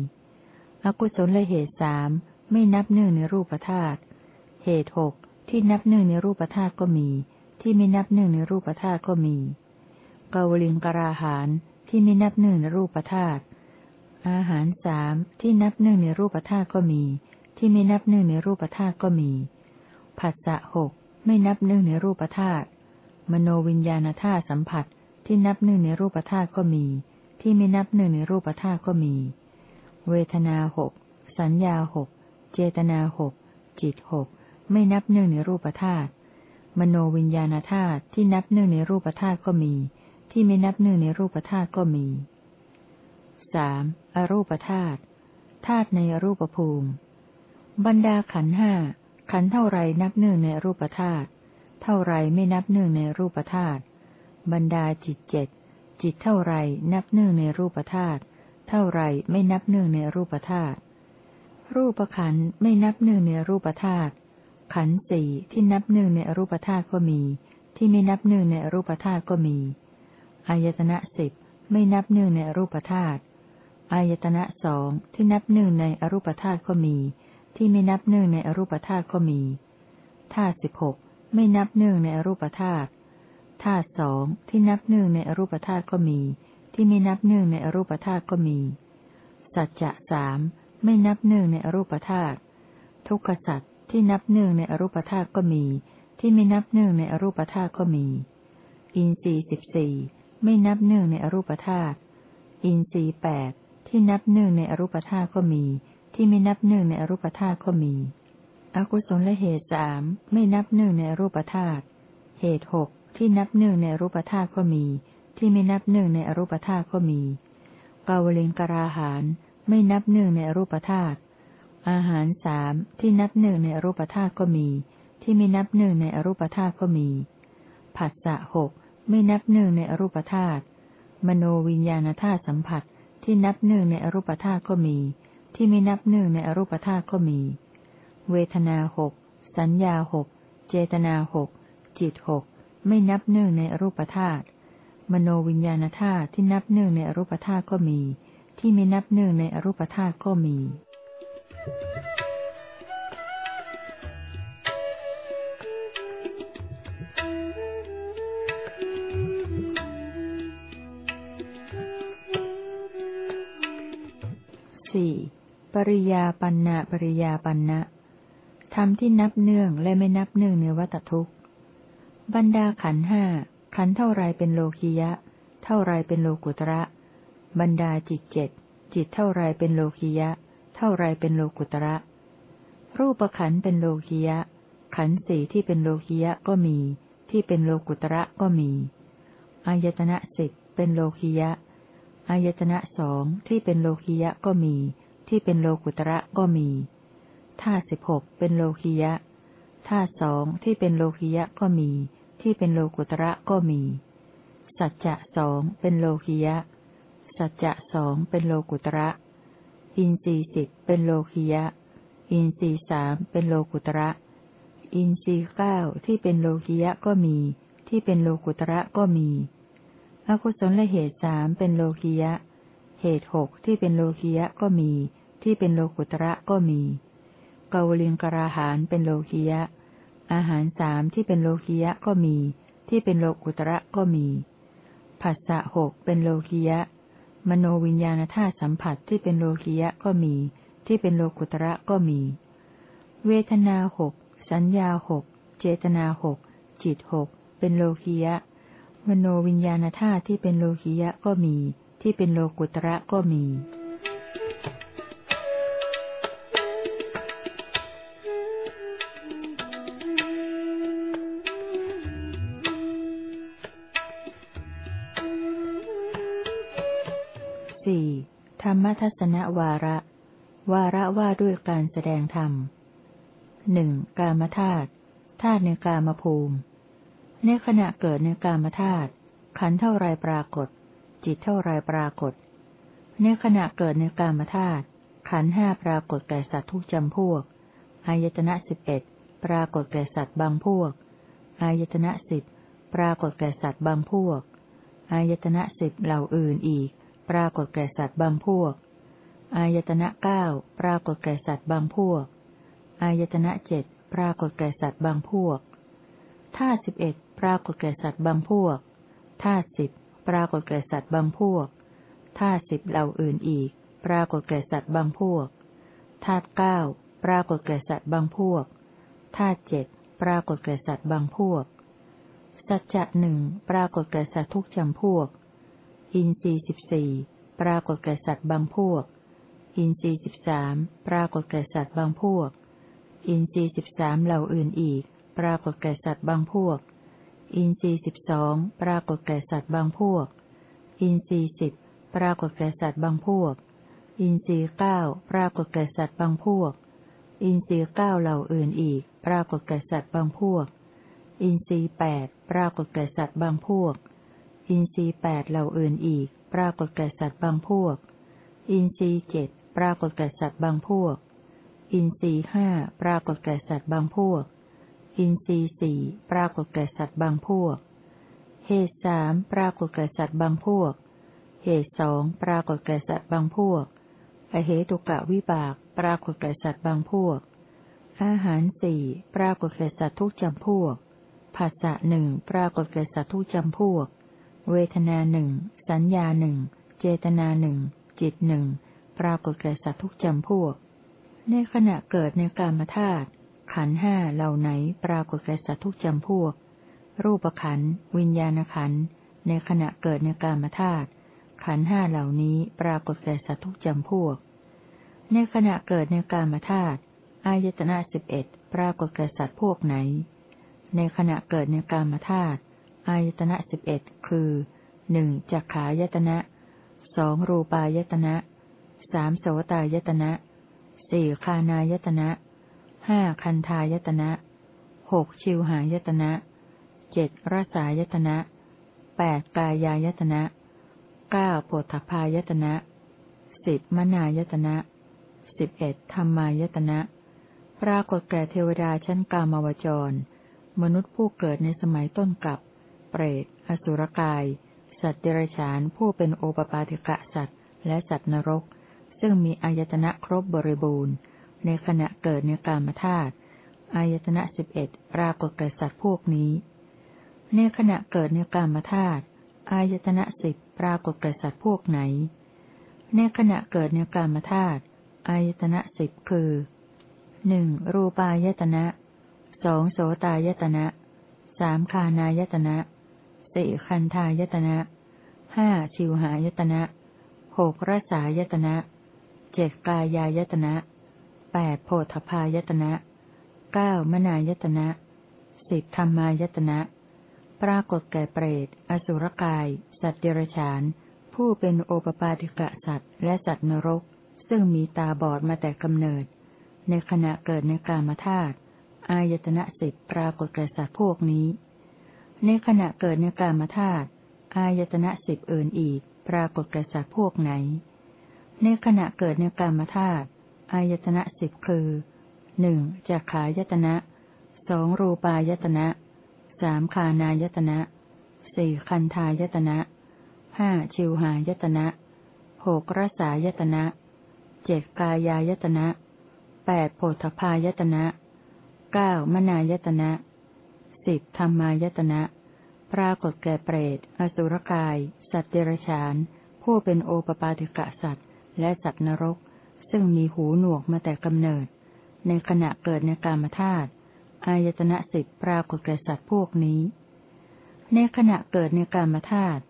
อกุศละเหตุสามไม่นับเนื่องในรูปธาตุเหตุหก ที่นับเนื่งในรูปธาตุก็มี ที่ไม่นับเนื่งในรูปธาตุก็มีกาวลิงกราหารที่ไม่นับเนื่งในรูปธาตุอาหารสามที่นับเนื่งในรูปธาตุก็มี ที่ไม่นับเนื่งในรูปธาตุก็มีผัสสะหกไม่นับเนื่งในรูปธาตุมโนวิญญาณธาตุสัมผัส ที่นับเนื่งในรูปธาตุก็มี ที่ไม่นับเนื่งในรูปธาตุก็มี เวทนาหกสัญญาหกเจตนาหกจิตหก ไม่นับเนื่องในรูปธาตุมโนวิญญาณธาตุที่นับเนื่องในรูปธาตุก็มี ที่ไม่นับเนื่องในรูปธาตุก็มีสามอรูปธาตุธาตุในรูปภูมิ บรรดาขันห้าขันเท่าไรนับเนื่องในรูปธาตุเท่าไรไม่นับเนื่องในรูปธาตุบรรดาจิตเจ็ดจิตเท่าไรนับเนื่องในรูปธาตุเท่าไรไม่นับเนื่องในรูปธาตุรูปขันไม่นับหนึ่องในรูปธาตุ ขันสี่ที่นับหนึ่งในอรูปธาตุก็มี ที่ไม่นับหนึ่งในอรูปธาตุก็มีอายตนะสิบไม่นับหนึ่งในอรูปธาตุอายตนะสองที่นับหนึ่งในอรูปธาตุก็มี ที่ไม่นับหนึ่งในอรูปธาตุก็มีธาตุสิบหกไม่นับหนึ่งในอรูปธาตุธาตุสองที่นับหนึ่งในอรูปธาตุก็มี ที่ไม่นับหนึ่งในอรูปธาตุก็มี สัจจะสามไม่นับเนื่งในอรูปธาตุทุกขสัต ที่นับเนื่องในอรูปธาตุก็มี ที่ไม่นับเนื่องในอรูปธาตุก็มี อินทรีสิบสี่ไม่นับเนื่องในอรูปธาตุอินทรีแปดที่นับเนื่องในอรูปธาตุก็มี ที่ไม่นับเนื่องในอรูปธาตุก็มีอกุศลเหตุสามไม่นับเนื่องในอรูปธาตุเหตุหกที่นับเนื่องในอรูปธาตุก็มี ที่ไม่นับเนื่องในอรูปธาตุก็มีกาวลิงกราหารไม่นับหนึ่งในรูปธาตุ อาหารสามที่นับหนึ่งในอรูปธาตุก็มี ที่ไม่นับหนึ่งในอรูปธาตุก็มี ผัสสะหกไม่นับหนึ่งในอรูปธาตุ มโนวิญญาณธาตุสัมผัสที่นับหนึ่งในอรูปธาตุก็มี ที่ไม่นับหนึ่งในอรูปธาตุก็มี เวทนาหกสัญญาหกเจตนาหกจิตหกไม่นับหนึ่งในอรูปธาตุมโนวิญญาณธาตุที่นับหนึ่งในอรูปธาตุก็มี ที่ไม่นับหนึ่งในอรูปธาตุก็มี สี่ปริยาปันนาปริยาปันนะธรรมที่นับเนื่องและไม่นับเนื่องในวัตทุกข์ บรรดาขันห้าขันเท่าไรเป็นโลคิยะ เท่าไรเป็นโลกุตระ บรรดาจิตเจ็ดจิตเท่าไรเป็นโลคิยะ เท่าไรเป็นโลกุตระ รูปขันเป็นโลคิยะ ขันสี่ที่เป็นโลคิยะก็มี ที่เป็นโลกุตระก็มี อายตนะสิบเป็นโลคิยะ อายตนะสองที่เป็นโลคิยะก็มี ที่เป็นโลกุตระก็มีธาตุสิบหกเป็นโลคิยะธาตุสองที่เป็นโลคิยะก็มี ที่เป็นโลกุตระก็มี สัจจะสองเป็นโลคิยะ สัจจะสองเป็นโลกุตระ อินทรีสิบเป็นโลคิยะ อินทรีสามเป็นโลกุตระ อินทรีเก้าที่เป็นโลคิยะก็มี ที่เป็นโลกุตระก็มีอกุศลละเหตุสามเป็นโลคิยะ เหตุหกที่เป็นโลคิยะก็มี ที่เป็นโลกุตระก็มี เกาลิงกราหานเป็นโลคิยะ อาหารสามที่เป็นโลคิยะก็มี ที่เป็นโลกุตระก็มี ผัสสะหกเป็นโลคิยะ มโนวิญญาณธาตุสัมผัสที่เป็นโลคิยะก็มี ที่เป็นโลกุตระก็มี เวทนาหกสัญญาหกเจตนาหกจิตหกเป็นโลคิยะ มโนวิญญาณธาตุที่เป็นโลคิยะก็มี ที่เป็นโลกุตระก็มี ทัศนวาระ วาระว่าด้วยการแสดงธรรมหนึ่งกามธาตุธาตุในกามภูมิ ในขณะเกิดในกามธาตุขันเท่าไรปรากฏ จิตเท่าไรปรากฏ ในขณะเกิดในกามธาตุขันห้าปรากฏแก่สัตว์ทุกจำพวกอายตนะสิบเอ็ดปรากฏแก่สัตว์บางพวกอายตนะสิบปรากฏแก่สัตว์บางพวกอายตนะสิบเหล่าอื่นอีก ปรากฏแก่สัตว์บางพวก อายตนะเก้าปรากฏแก่สัตว์บางพวก อายตนะเจ็ดปรากฏแก่สัตว์บางพวกธาตุสิบเอ็ดปรากฏแก่สัตว์บางพวกธาตุสิบปรากฏแก่สัตว์บางพวกธาตุสิบเหล่าอื่นอีก ปรากฏแก่สัตว์บางพวกธาตุเก้าปรากฏแก่สัตว์บางพวกธาตุเจ็ดปรากฏแก่สัตว์บางพวก สัจจะหนึ่งปรากฏแก่สัตว์ทุกจำพวก อินทรีสิบสี่ปรากฏแก่สัตว์บางพวก อินทรีสิบสามปรากฏแก่สัตว์บางพวก อินทรีสิบสามเหล่าอื่นอีก ปรากฏแก่สัตว์บางพวก อินทรีสิบสองปรากฏแก่สัตว์บางพวก อินทรีสิบปรากฏแก่สัตว์บางพวก อินทรีเก้าปรากฏแก่สัตว์บางพวก อินทรีเก้าเหล่าอื่นอีก ปรากฏแก่สัตว์บางพวก อินทรีแปดปรากฏแก่สัตว์บางพวก อินทรีแปดเหล่าอื่นอีก ปรากฏแก่สัตว์บางพวก อินทรีเจ็ด ปรากฏแก่สัตว์บางพวก อินทรีห้าปรากฏแก่สัตว์บางพวก อินทรีสี่ปรากฏแก่สัตว์บางพวก เหตุสามปรากฏแก่สัตว์บางพวก เหตุสองปรากฏแก่สัตว์บางพวก อเหตุกะวิบาก ปรากฏแก่สัตว์บางพวก อาหารสี่ปรากฏแก่สัตว์ทุกจำพวกภาษะหนึ่งปรากฏแก่สัตว์ทุกจำพวก เวทนาหนึ่งสัญญาหนึ่งเจตนาหนึ่งจิตหนึ่ง ปรากฏแก่สัตว์ทุกจำพวก ในขณะเกิดในกามธาตุขันห้าเหล่าไหนปรากฏแก่สัตว์ทุกจำพวก รูปขันวิญญาณขันในขณะเกิดในกามธาตุขันห้าเหล่านี้ปรากฏแก่สัตว์ทุกจำพวก ในขณะเกิดในกามธาตุอายตนะสิบเอ็ดปรากฏแก่สัตว์พวกไหน ในขณะเกิดในกามธาตุอายตนะสิบเอ็ดคือหนึ่งจักขายตนะสองรูปายตนะ สามโสตายตนะสี่คานายตนะห้าคันทายตนะหกชิวหายตนะเจ็ดรสายตนะแปดกายายตนะเก้าโพธพายตนะสิบมนายตนะสิบเอ็ดธรรมายตนะปรากฏแก่เทวดาชั้นกามาวจร มนุษย์ผู้เกิดในสมัยต้นกับ เปรต อสุรกาย สัตว์เดรัจฉานผู้เป็นโอปปาติกะสัตว์ และสัตว์นรก ซึ่งมีอายตนะครบบริบูรณ์ ในขณะเกิดในกามธาตุอายตนะสิบเอ็ดปรากฏแก่สัตว์พวกนี้ ในขณะเกิดในกามธาตุอายตนะสิบปรากฏแก่สัตว์พวกไหน ในขณะเกิดในกามธาตุอายตนะสิบคือหนึ่งรูปายตนะสองโสตายตนะสามคานายตนะสี่คันทายตนะห้าชิวหายตนะหกรสายตนะ เจ็ดกายายตนะแปดโพธพายตนะเก้ามนายตนะสิบธรรมายตนะ ปรากฏแก่เปรต อสุรกาย สัตว์เดรัจฉาน ผู้เป็นโอปปาติกะสัตว์ และสัตว์นรก ซึ่งมีตาบอดมาแต่กำเนิด ในขณะเกิดในกามธาตุอายตนะสิบปรากฏแก่สัตว์พวกนี้ ในขณะเกิดในกามธาตุอายตนะสิบอื่นอีก ปรากฏแก่สัตว์พวกไหน ในขณะเกิดในกามธาตุอายตนะสิบคือหนึ่งจักขายตนะสองรูปายตนะสามคานายตนะสี่คันทายตนะห้าชิวหายตนะหกรสายตนะเจ็ดกายายตนะแปดโพธพายตนะเก้ามนายตนะสิบธรรมายตนะ ปรากฏแก่เปรต อสุรกาย สัตว์เดรัจฉาน ผู้เป็นโอปปาติกะสัตว์ และสัตว์นรก ซึ่งมีหูหนวกมาแต่กำเนิด ในขณะเกิดในกามธาตุอายตนะสิบปรากฏแก่สัตว์พวกนี้ ในขณะเกิดในกามธาตุ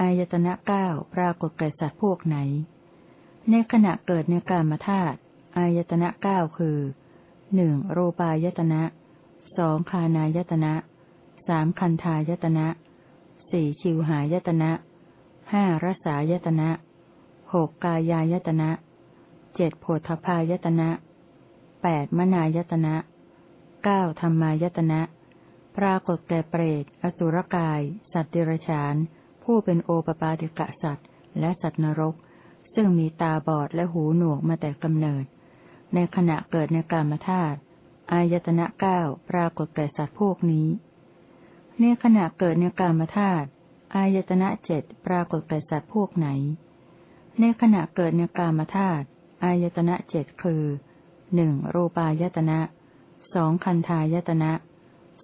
อายตนะเก้าปรากฏแก่สัตว์พวกไหน ในขณะเกิดในกามธาตุอายตนะเก้าคือหนึ่งรูปายตนะสองคานายตนะสามคันทายตนะสี่ชิวหายตนะห้ารสายตนะ หกกายายตนะเจ็ดโพธพายตนะแปดมนายตนะเก้าธรรมายตนะ ปรากฏแก่เปรต อสุรกาย สัตว์เดรัจฉาน ผู้เป็นโอปปาติกะสัตว์ และสัตว์นรก ซึ่งมีตาบอดและหูหนวกมาแต่กำเนิด ในขณะเกิดในกามธาตุอายตนะเก้าปรากฏแก่สัตว์พวกนี้ ในขณะเกิดในกามธาตุอายตนะเจ็ดปรากฏแก่สัตว์พวกไหน ในขณะเกิดในกามธาตุอายตนะเจ็ดคือหนึ่งรูปายตนะสองคันทายตนะ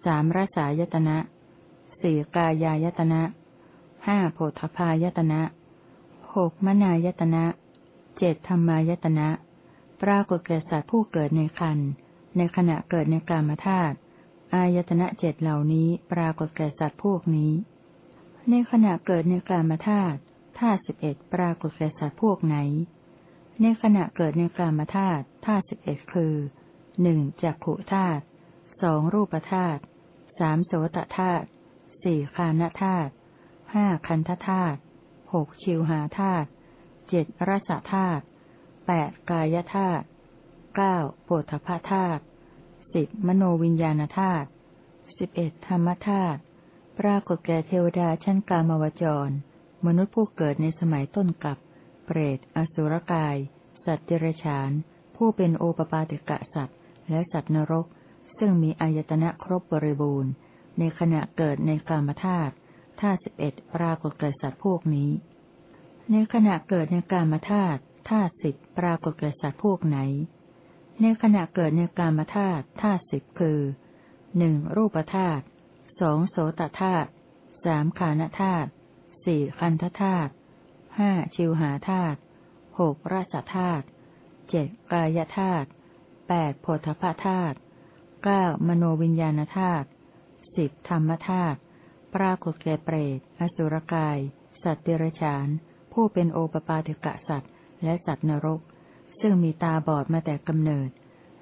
สามรสายตนะสี่กายายตนะห้าโพธพายตนะหกมนายตนะเจ็ดธรรมายตนะปรากฏแก่สัตว์ผู้เกิดในคันในขณะเกิดในกามธาตุอายตนะเจ็ดเหล่านี้ปรากฏแก่สัตว์พวกนี้ ในขณะเกิดในกามธาตุ ธาตุสิบเอ็ดปรากฏแก่สัตว์พวกไหน ในขณะเกิดในกลามธาตุธาตุสิบเอ็ดคือหนึ่งจักขุธาตุสองรูปธาตุสามโสตธาตุสี่คานธาตุห้าคันธธาตุหกชิวหาธาตุเจ็ดรสธาตุแปดกายธาตุเก้าปธพธาตุสิบมโนวิญญาณธาตุสิบเอ็ดธรรมธาตุปรากฏแก่เทวดาชั้นกามวจร มนุษย์ผู้เกิดในสมัยต้นกับ เปรต อสุรกาย สัตว์เดรัจฉาน ผู้เป็นโอปปาติกะสัตว์ และสัตว์นรก ซึ่งมีอายตนะครบบริบูรณ์ ในขณะเกิดในกามธาตุธาตุสิบเอ็ดปรากฏแก่สัตว์พวกนี้ ในขณะเกิดในกามธาตุธาตุสิบปรากฏแก่สัตว์พวกไหน ในขณะเกิดในกามธาตุธาตุสิบคือหนึ่งรูปธาตุสองโสตธาตุสามขานธาตุ สี่คันธธาตุห้าชิวหาธาตุหกรสธาตุเจ็ดกายธาตุแปดโพธพธาตุเก้ามโนวิญญาณธาตุสิบธรรมธาตุปรากฏแก่เปรต อสุรกาย สัตว์เดรัจฉาน ผู้เป็นโอปปาติกะสัตว์และสัตว์นรก ซึ่งมีตาบอดมาแต่กำเนิด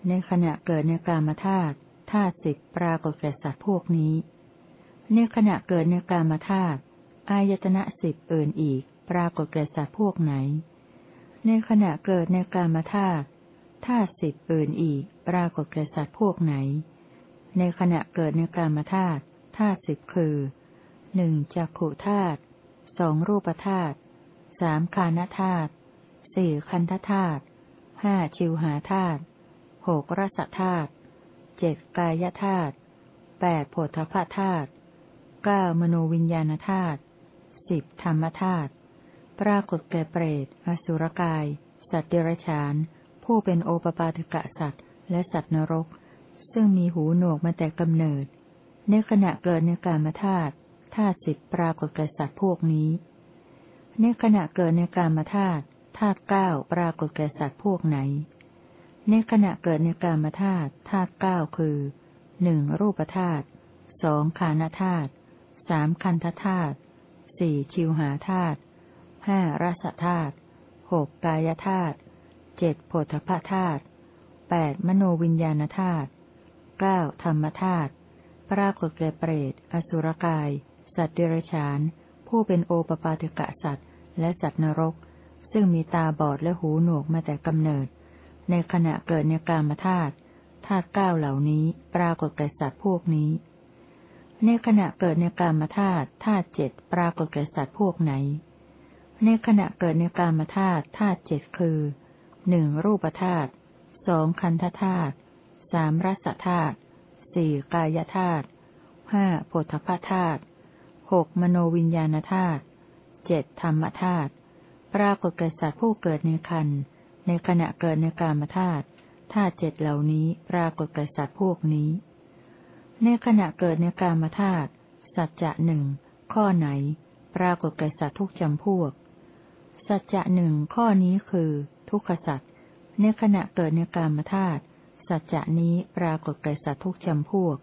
ในขณะเกิดในกามธาตุธาตุสิบปรากฏแก่สัตว์พวกนี้ ในขณะเกิดในกามธาตุ อายตนะสิบอื่นอีก ปรากฏแก่สัตว์พวกไหน ในขณะเกิดในกามธาตุธาตุสิบอื่นอีก ปรากฏแก่สัตว์พวกไหน ในขณะเกิดในกามธาตุธาตุสิบคือหนึ่งจักขุธาตุสองรูปธาตุสามคานธาตุสี่คันธธาตุห้าชิวหาธาตุหกรสธาตุเจ็ดกายธาตุแปดโพธพธาตุเก้ามโนวิญญาณธาตุ สิบธรรมธาตุปรากฏแก่เปรต อสุรกาย สัตว์เดรัจฉาน ผู้เป็นโอปปาติกะสัตว์ และสัตว์นรก ซึ่งมีหูหนวกมาแต่กำเนิด ในขณะเกิดในกามธาตุธาตุสิบปรากฏแก่สัตว์พวกนี้ ในขณะเกิดในกามธาตุธาตุเก้าปรากฏแก่สัตว์พวกไหน ในขณะเกิดในกามธาตุธาตุเก้าคือหนึ่งรูปธาตุสองขานธาตุสามคันธธาตุ สี่ชิวหาธาตุห้ารสธาตุหกกายธาตุเจ็ดโพธพธาตุแปดมโนวิญญาณธาตุเก้าธรรมธาตุปรากฏแก่เปรต อสุรกาย สัตว์เดรัจฉาน ผู้เป็นโอปปาติกะสัตว์ และสัตว์นรก ซึ่งมีตาบอดและหูหนวกมาแต่กำเนิด ในขณะเกิดในกามธาตุธาตุเก้าเหล่านี้ปรากฏแก่สัตว์พวกนี้ ในขณะเกิดในกามธาตุธาตุเจ็ดปรากฏแก่สัตว์พวกไหน ในขณะเกิดในกามธาตุธาตุเจ็ดคือหนึ่งรูปธาตุสองคันธธาตุสามรสธาตุสี่กายธาตุห้าโพธพธาตุหกมโนวิญญาณธาตุเจ็ดธรรมธาตุปรากฏแก่สัตว์ผู้เกิดในคันในขณะเกิดในกามธาตุธาตุเจ็ดเหล่านี้ปรากฏแก่สัตว์พวกนี้ ในขณะเกิดในกามธาตุสัจจะหนึ่งข้อไหน ปรากฏแก่สัตว์ทุกจำพวก สัจจะหนึ่งข้อนี้คือ ทุกขสัจในขณะเกิดในกามธาตุสัจจะนี้ปรากฏแก่สัตว์ทุกจำพวก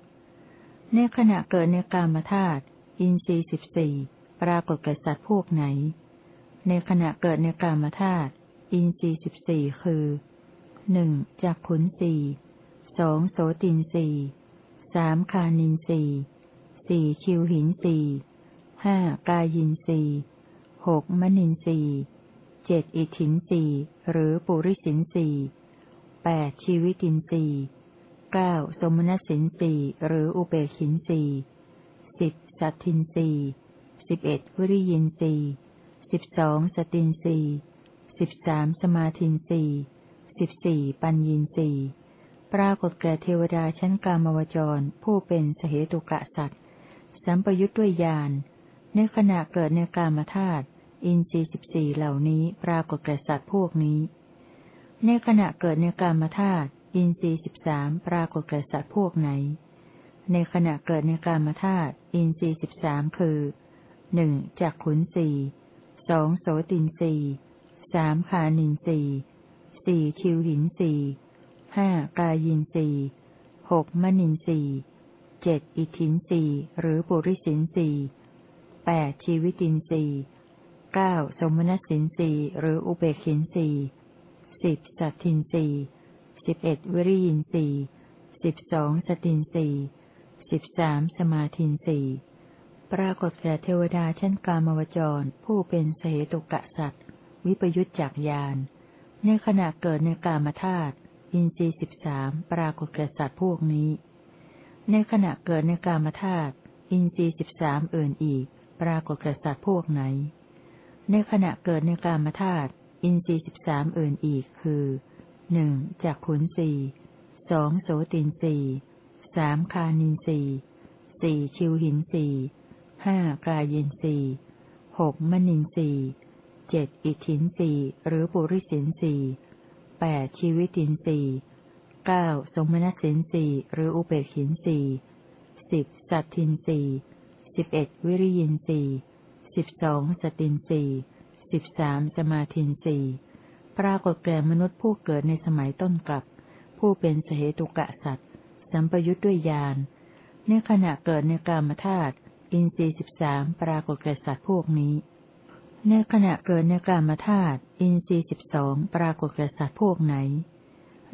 ในขณะเกิดในกามธาตุอินทรีสิบสี่ปรากฏแก่สัตว์พวกไหน ในขณะเกิดในกามธาตุอินทรีสิบสี่คือหนึ่งจากขุนสี่สองโสตินสี่ สามคานินสี่สี่คิวหินสี่ห้ากายินสี่หกมนินสีเจ็ดอิทินสีหรือปุริสินสีแปดชีวิตินสีเก้าสมณสินสีหรืออุเบกินสีสิบสัตทินสีสิบเอ็ดวิริยินสีสิบสองสตินสีสิบสามสมาธินสีสิบสี่ปัญญินสี่ ปรากฏแก่เทวดาชั้นกามวจร ผู้เป็นสเหตุกะสัตว์สัมปยุทธ์ด้วยญาณในขณะเกิดในกามธาตุอินทรีสิบสี่เหล่านี้ปรากฏแก่สัตว์พวกนี้ ในขณะเกิดในกามธาตุอินทรีสิบสามปรากฏแก่สัตว์พวกไหน ในขณะเกิดในกามธาตุอินทรีสิบสามคือหนึ่งจากขุนสี่สองโสตินสี่สามขานินสี่สี่คิวหินสี่ ห้ากายินสีหกมนินสีเจ็ดอิทินสีหรือปุริสินสีแปดชีวิตินสีเก้าสมณสินสีหรืออุเบกินสีสิบสัตทินสีสิบเอ็ดวิริยินสีสิบสองสตินสีสิบสามสมาธินสีปรากฏแก่เทวดาชั้นกามวจร ผู้เป็นเสตุกะสัตว์ วิปยุตจากยาน ในขณะเกิดในกามธาตุ อินทรีสิบสามปรากฏแก่สัตว์พวกนี้ ในขณะเกิดในกามธาตุอินทรีสิบสามอื่นอีก ปรากฏแก่สัตว์พวกไหน ในขณะเกิดในกามธาตุอินทรีย์สิบสามอื่นอีกคือหนึ่งจากขุนสี่สองโสตินสี่สามคานินสี่สี่ชิวหินสี่ห้ากายเย็นสี่หกมนินสี่เจ็ดอิทินสี่หรือปุริสินสี่ แปดชีวิตินสี่เก้าสมณสินสี่หรืออุเบกินสี่สิบสัตทินสี่สิบเอ็ดวิริยินสี่สิบสองสตินสีสิบสามสมาธินสีปรากฏแก่มนุษย์ผู้เกิดในสมัยต้นกับผู้เป็นสเหตุกะสัตว์สัมปยุทธ์ด้วยญาณในขณะเกิดในกามธาตุอินทรีสิบสามปรากฏแก่สัตว์พวกนี้ ในขณะเกิดในกามธาตุอินทรีสิบสองปรากฏแก่สัตว์พวกไหน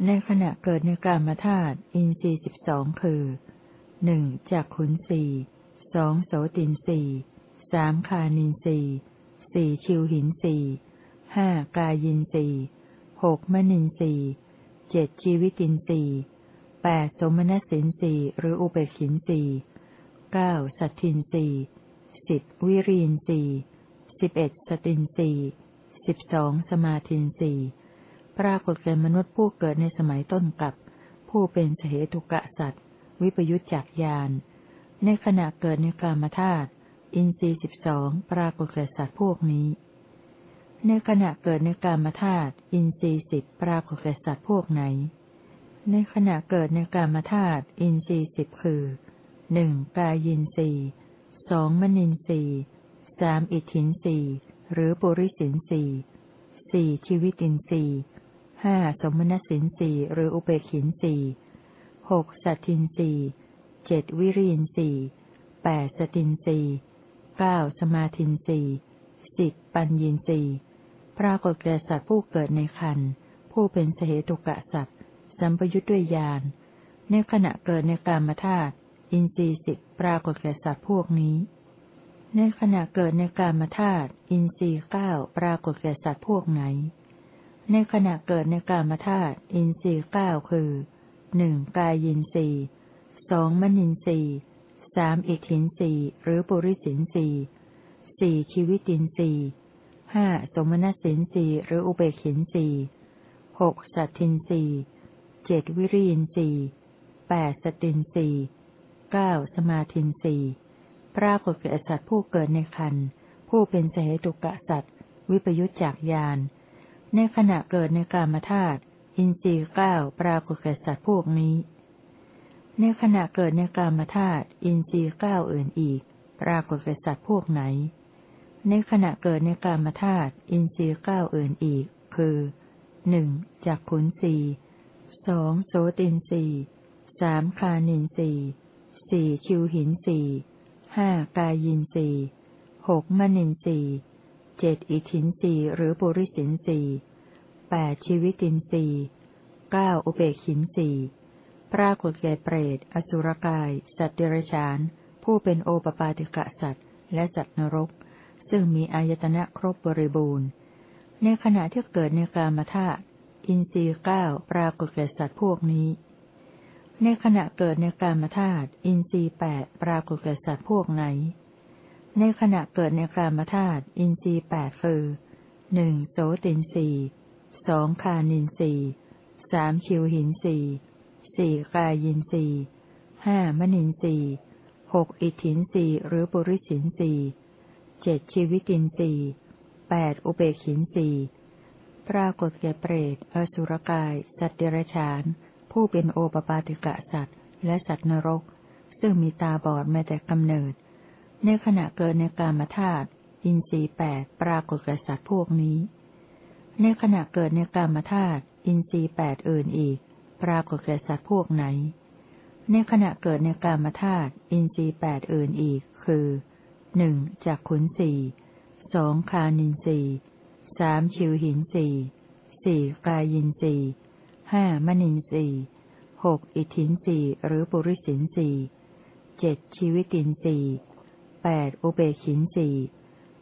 ในขณะเกิดในกามธาตุอินทรีสิบสองคือหนึ่งจากขุนสี่สองโสตินสี่สามคานินสีสี่ชิวหินสี่ห้ากายินสีหกมนินสีเจ็ดชีวิตินสีแปดสมณสินสีหรืออุเบกินสีเก้าสัตทินสีสิบวิรีนสี สิบเอ็ดสตินสีสิบสองสมาธินสีปรากฏแก่มนุษย์ผู้เกิดในสมัยต้นกับ ผู้เป็นเสหตุกะสัตว์ วิปยุตจากยาน ในขณะเกิดในกามธาตุอินทรีสิบสองปรากฏแก่สัตว์พวกนี้ ในขณะเกิดในกามธาตุอินทรีสิบปรากฏแก่สัตว์พวกไหน ในขณะเกิดในกามธาตุอินทรีสิบคือหนึ่งกายินรีสองมนินรี สามอิทธินรีหรือปุริสินรีสี่ชีวิตินรีห้าสมณสินสีหรืออุเบกินสีหกสัตทินสีเจ็ดวิริยินสีแปดสตินสีเก้าสมาธินสีสิบปัญญินสีปรากฏแก่สัตว์ผู้เกิดในคันผู้เป็นเสหตุกะสัตว์สัมปยุทธ์ด้วยญาณในขณะเกิดในกามธาตุอินทรีย์สิบปรากฏแก่สัตว์พวกนี้ ในขณะเกิดในกามธาตุอินทรีย์เก้าปรากฏแก่สัตว์พวกไหน ในขณะเกิดในกามธาตุอินทรีย์เก้าคือหนึ่งกายยินทรีย์สองมนินทรีย์สามอิตถินทรีย์หรือปุริสินทรีย์สี่ชีวิตินทรีย์ห้าโสมนัสสินทรีย์หรืออุเปกขินทรีย์หกสัทธินทรีย์เจ็ดวิริยินทรีย์แปดสตินทรีย์เก้าสมาธินทรีย์ ปรากฏแก่สัตว์ผู้เกิดในครรภ์ผู้เป็นสเหตุกสัตว์วิปปยุตจากญาณในขณะเกิดในกามธาตุอินทรีย์เก้าปรากฏแก่สัตว์พวกนี้ ในขณะเกิดในกามธาตุอินทรีย์เก้าอื่นอีก ปรากฏแก่สัตว์พวกไหน ในขณะเกิดในกามธาตุอินทรีย์เก้าอื่นอีก คือหนึ่งจากขุนสีสองโสตินสีสามคานินสีสี่ชิวหินสี ห้ากายินสีหกมนินสีเจ็ดอิทินสีหรือปุริสินสีแปดชีวิตินสีเก้าอุเบกินสีปรากฏแก่เปรต อสุรกาย สัตว์เดรัจฉาน ผู้เป็นโอปปาติกะสัตว์ และสัตว์นรก ซึ่งมีอายตนะครบบริบูรณ์ ในขณะที่เกิดในกามธาตุอินทรีย์เก้าปรากฏแก่สัตว์พวกนี้ ในขณะเกิดในกามธาตุอินทรีย์แปดปรากฏแก่สัตว์พวกไหน ในขณะเกิดในกามธาตุอินทรีย์แปดคือหนึ่งโสตินสีสองคานินสีสามชิวหินสีสี่กายินสีห้ามนินสีหกอิทินสีหรือปุริสินสีเจ็ดชีวิตินสีแปดอุเบกินสีปรากฏแก่เปรต อสุรกาย สัตว์เดรัจฉาน ผู้เป็นโอปปาติกะสัตว์ และสัตว์นรก ซึ่งมีตาบอดมาแต่กำเนิด ในขณะเกิดในกามธาตุอินทรีแปดปรากฏแก่สัตว์พวกนี้ ในขณะเกิดในกามธาตุอินทรีแปดอื่นอีก ปรากฏแก่สัตว์พวกไหน ในขณะเกิดในกามธาตุอินทรีแปดอื่นอีก คือหนึ่งจากขุนสี่สองคานินสี่สามชิวหินสี่สี่กายินสี่ ห้ามนินสีหกอิทินสีหรือปุริสินสีเจ็ดชีวิตินสีแปดอุเบกินสี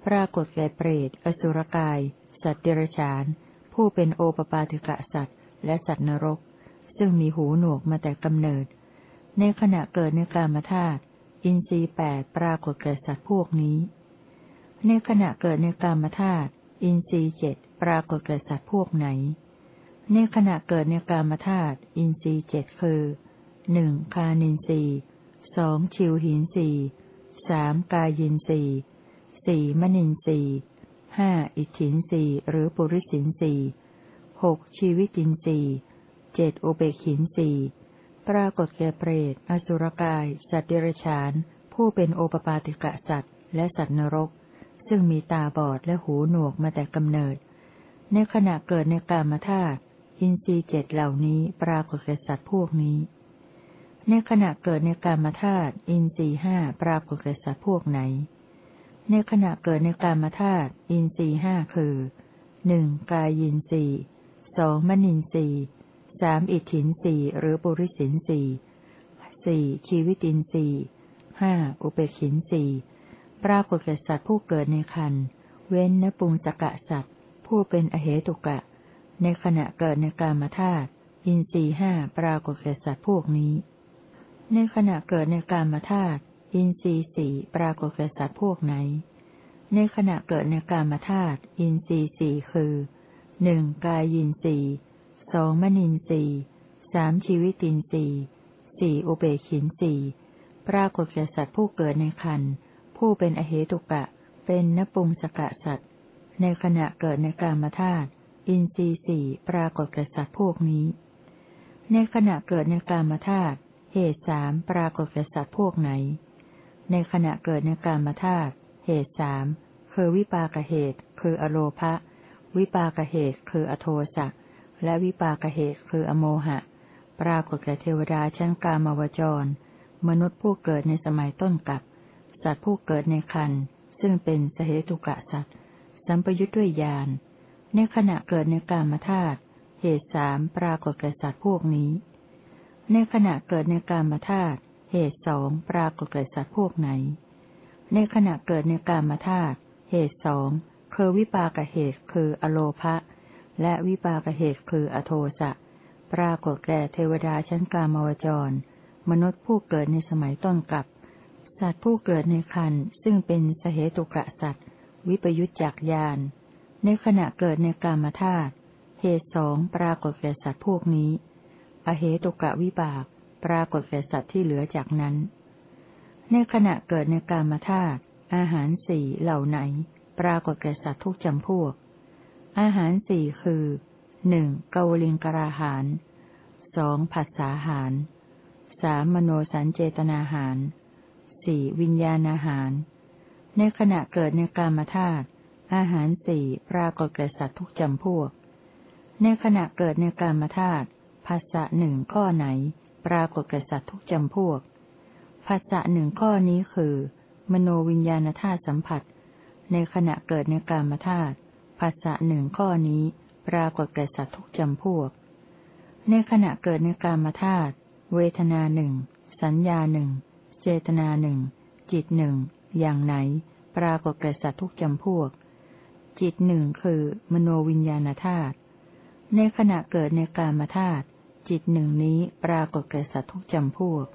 ปรากฏแก่เปรต อสุรกาย สัตว์เดรัจฉาน ผู้เป็นโอปปาติกะสัตว์ และสัตว์นรก ซึ่งมีหูหนวกมาแต่กำเนิด ในขณะเกิดในกามธาตุอินทรีแปดปรากฏแก่สัตว์พวกนี้ ในขณะเกิดในกามธาตุอินทรีเจ็ดปรากฏแก่สัตว์พวกไหน ในขณะเกิดในกามธาตุอินทรีเจ็ดคือหนึ่งคานินทรีสองชิวหินสีสามกายินสีสี่มนินสีห้าอิทธินสีหรือปุริสินสีหกชีวิตินสีเจ็ดอุเบกินสีปรากฏแก่เปรต อสุรกาย สัตว์เดรัจฉาน ผู้เป็นโอปปาติกะสัตว์ และสัตว์นรก ซึ่งมีตาบอดและหูหนวกมาแต่กำเนิด ในขณะเกิดในกามธาตุ อินทรีย์เจ็ดเหล่านี้ปรากฏแก่สัตว์พวกนี้ ในขณะเกิดในกามธาตุอินทรีห้าปรากฏแก่สัตว์พวกไหน ในขณะเกิดในกามธาตุอินทรีห้าคือหนึ่งกายินทรีสองมนินทรีสามอิทธินทรีหรือปุริสินทรีสี่ชีวิตินทรีห้าอุเบกินทรีปรากฏแก่สัตว์ผู้เกิดในคันเว้นนปุงสกะสัตว์ผู้เป็นอเหตุกะ ในขณะเกิดในกามธาตุอินทรีห้าปรากฏแก่สัตว์พวกนี้ ในขณะเกิดในกามธาตุอินทรีสี่ปรากฏแก่สัตว์พวกไหน ในขณะเกิดในกามธาตุอินทรีสี่คือหนึ่งกายินทรีสองมนินทรีสามชีวิตินทรีสี่อุเบกินทรีปรากฏแก่สัตว์ผู้เกิดในคันผู้เป็นอเหตุกะ เป็นนปุงสกะสัตว์ ในขณะเกิดในกามธาตุ อินทรีสี่ปรากฏแก่สัตว์พวกนี้ ในขณะเกิดในกามธาตุเหตุสามปรากฏแก่สัตว์พวกไหน ในขณะเกิดในกามธาตุเหตุสามคือวิปากเหตุ คืออโลภะวิปากเหตุคืออโทสะและวิปากเหตุคืออโมหะ ปรากฏแก่เทวดาชั้นกามวจร มนุษย์ผู้เกิดในสมัยต้นกับ สัตว์ผู้เกิดในคันซึ่งเป็นสเหตุกะสัตว์สัมปยุทธ์ด้วยญาณ ในขณะเกิดในกามธาตุเหตุสามปรากฏแก่สัตว์พวกนี้ ในขณะเกิดในกามธาตุเหตุสองปรากฏแก่สัตว์พวกไหน ในขณะเกิดในกามธาตุเหตุสองคือวิปากเหตุคืออโลภะและวิปากเหตุคืออโทสะปรากฏแก่เทวดาชั้นกามวจร มนุษย์ผู้เกิดในสมัยต้นกับ สัตว์ผู้เกิดในคันซึ่งเป็นสเหตุกะสัตว์ วิปยุจจากยาน ในขณะเกิดในกามธาตุเหตุสองปรากฏแก่สัตว์พวกนี้ อเหตุกะวิบาก ปรากฏแก่สัตว์ที่เหลือจากนั้น ในขณะเกิดในกามธาตุอาหารสี่เหล่าไหน ปรากฏแก่สัตว์ทุกจำพวก อาหารสี่คือหนึ่งเกวลิงกราหารสองผัสสาหารสามมโนสันเจตนาหารสี่วิญญาณอาหาร ในขณะเกิดในกามธาตุ อาหารสี่ปรากฏแก่สัตว์ทุกจำพวก ในขณะเกิดในกามธาตุภาษะหนึ่งข้อไหน ปรากฏแก่สัตว์ทุกจำพวกภาษะหนึ่งข้อนี้คือ มโนวิญญาณธาตุสัมผัส ในขณะเกิดในกามธาตุภาษะหนึ่งข้อนี้ ปรากฏแก่สัตว์ทุกจำพวก ในขณะเกิดในกามธาตุเวทนาหนึ่งสัญญาหนึ่งเจตนาหนึ่งจิตหนึ่งอย่างไหน ปรากฏแก่สัตว์ทุกจำพวก จิตหนึ่งคือ มโนวิญญาณธาตุในขณะเกิดในกามธาตุจิตหนึ่งนี้ปรากฏแก่สัตว์ทุกจำพวก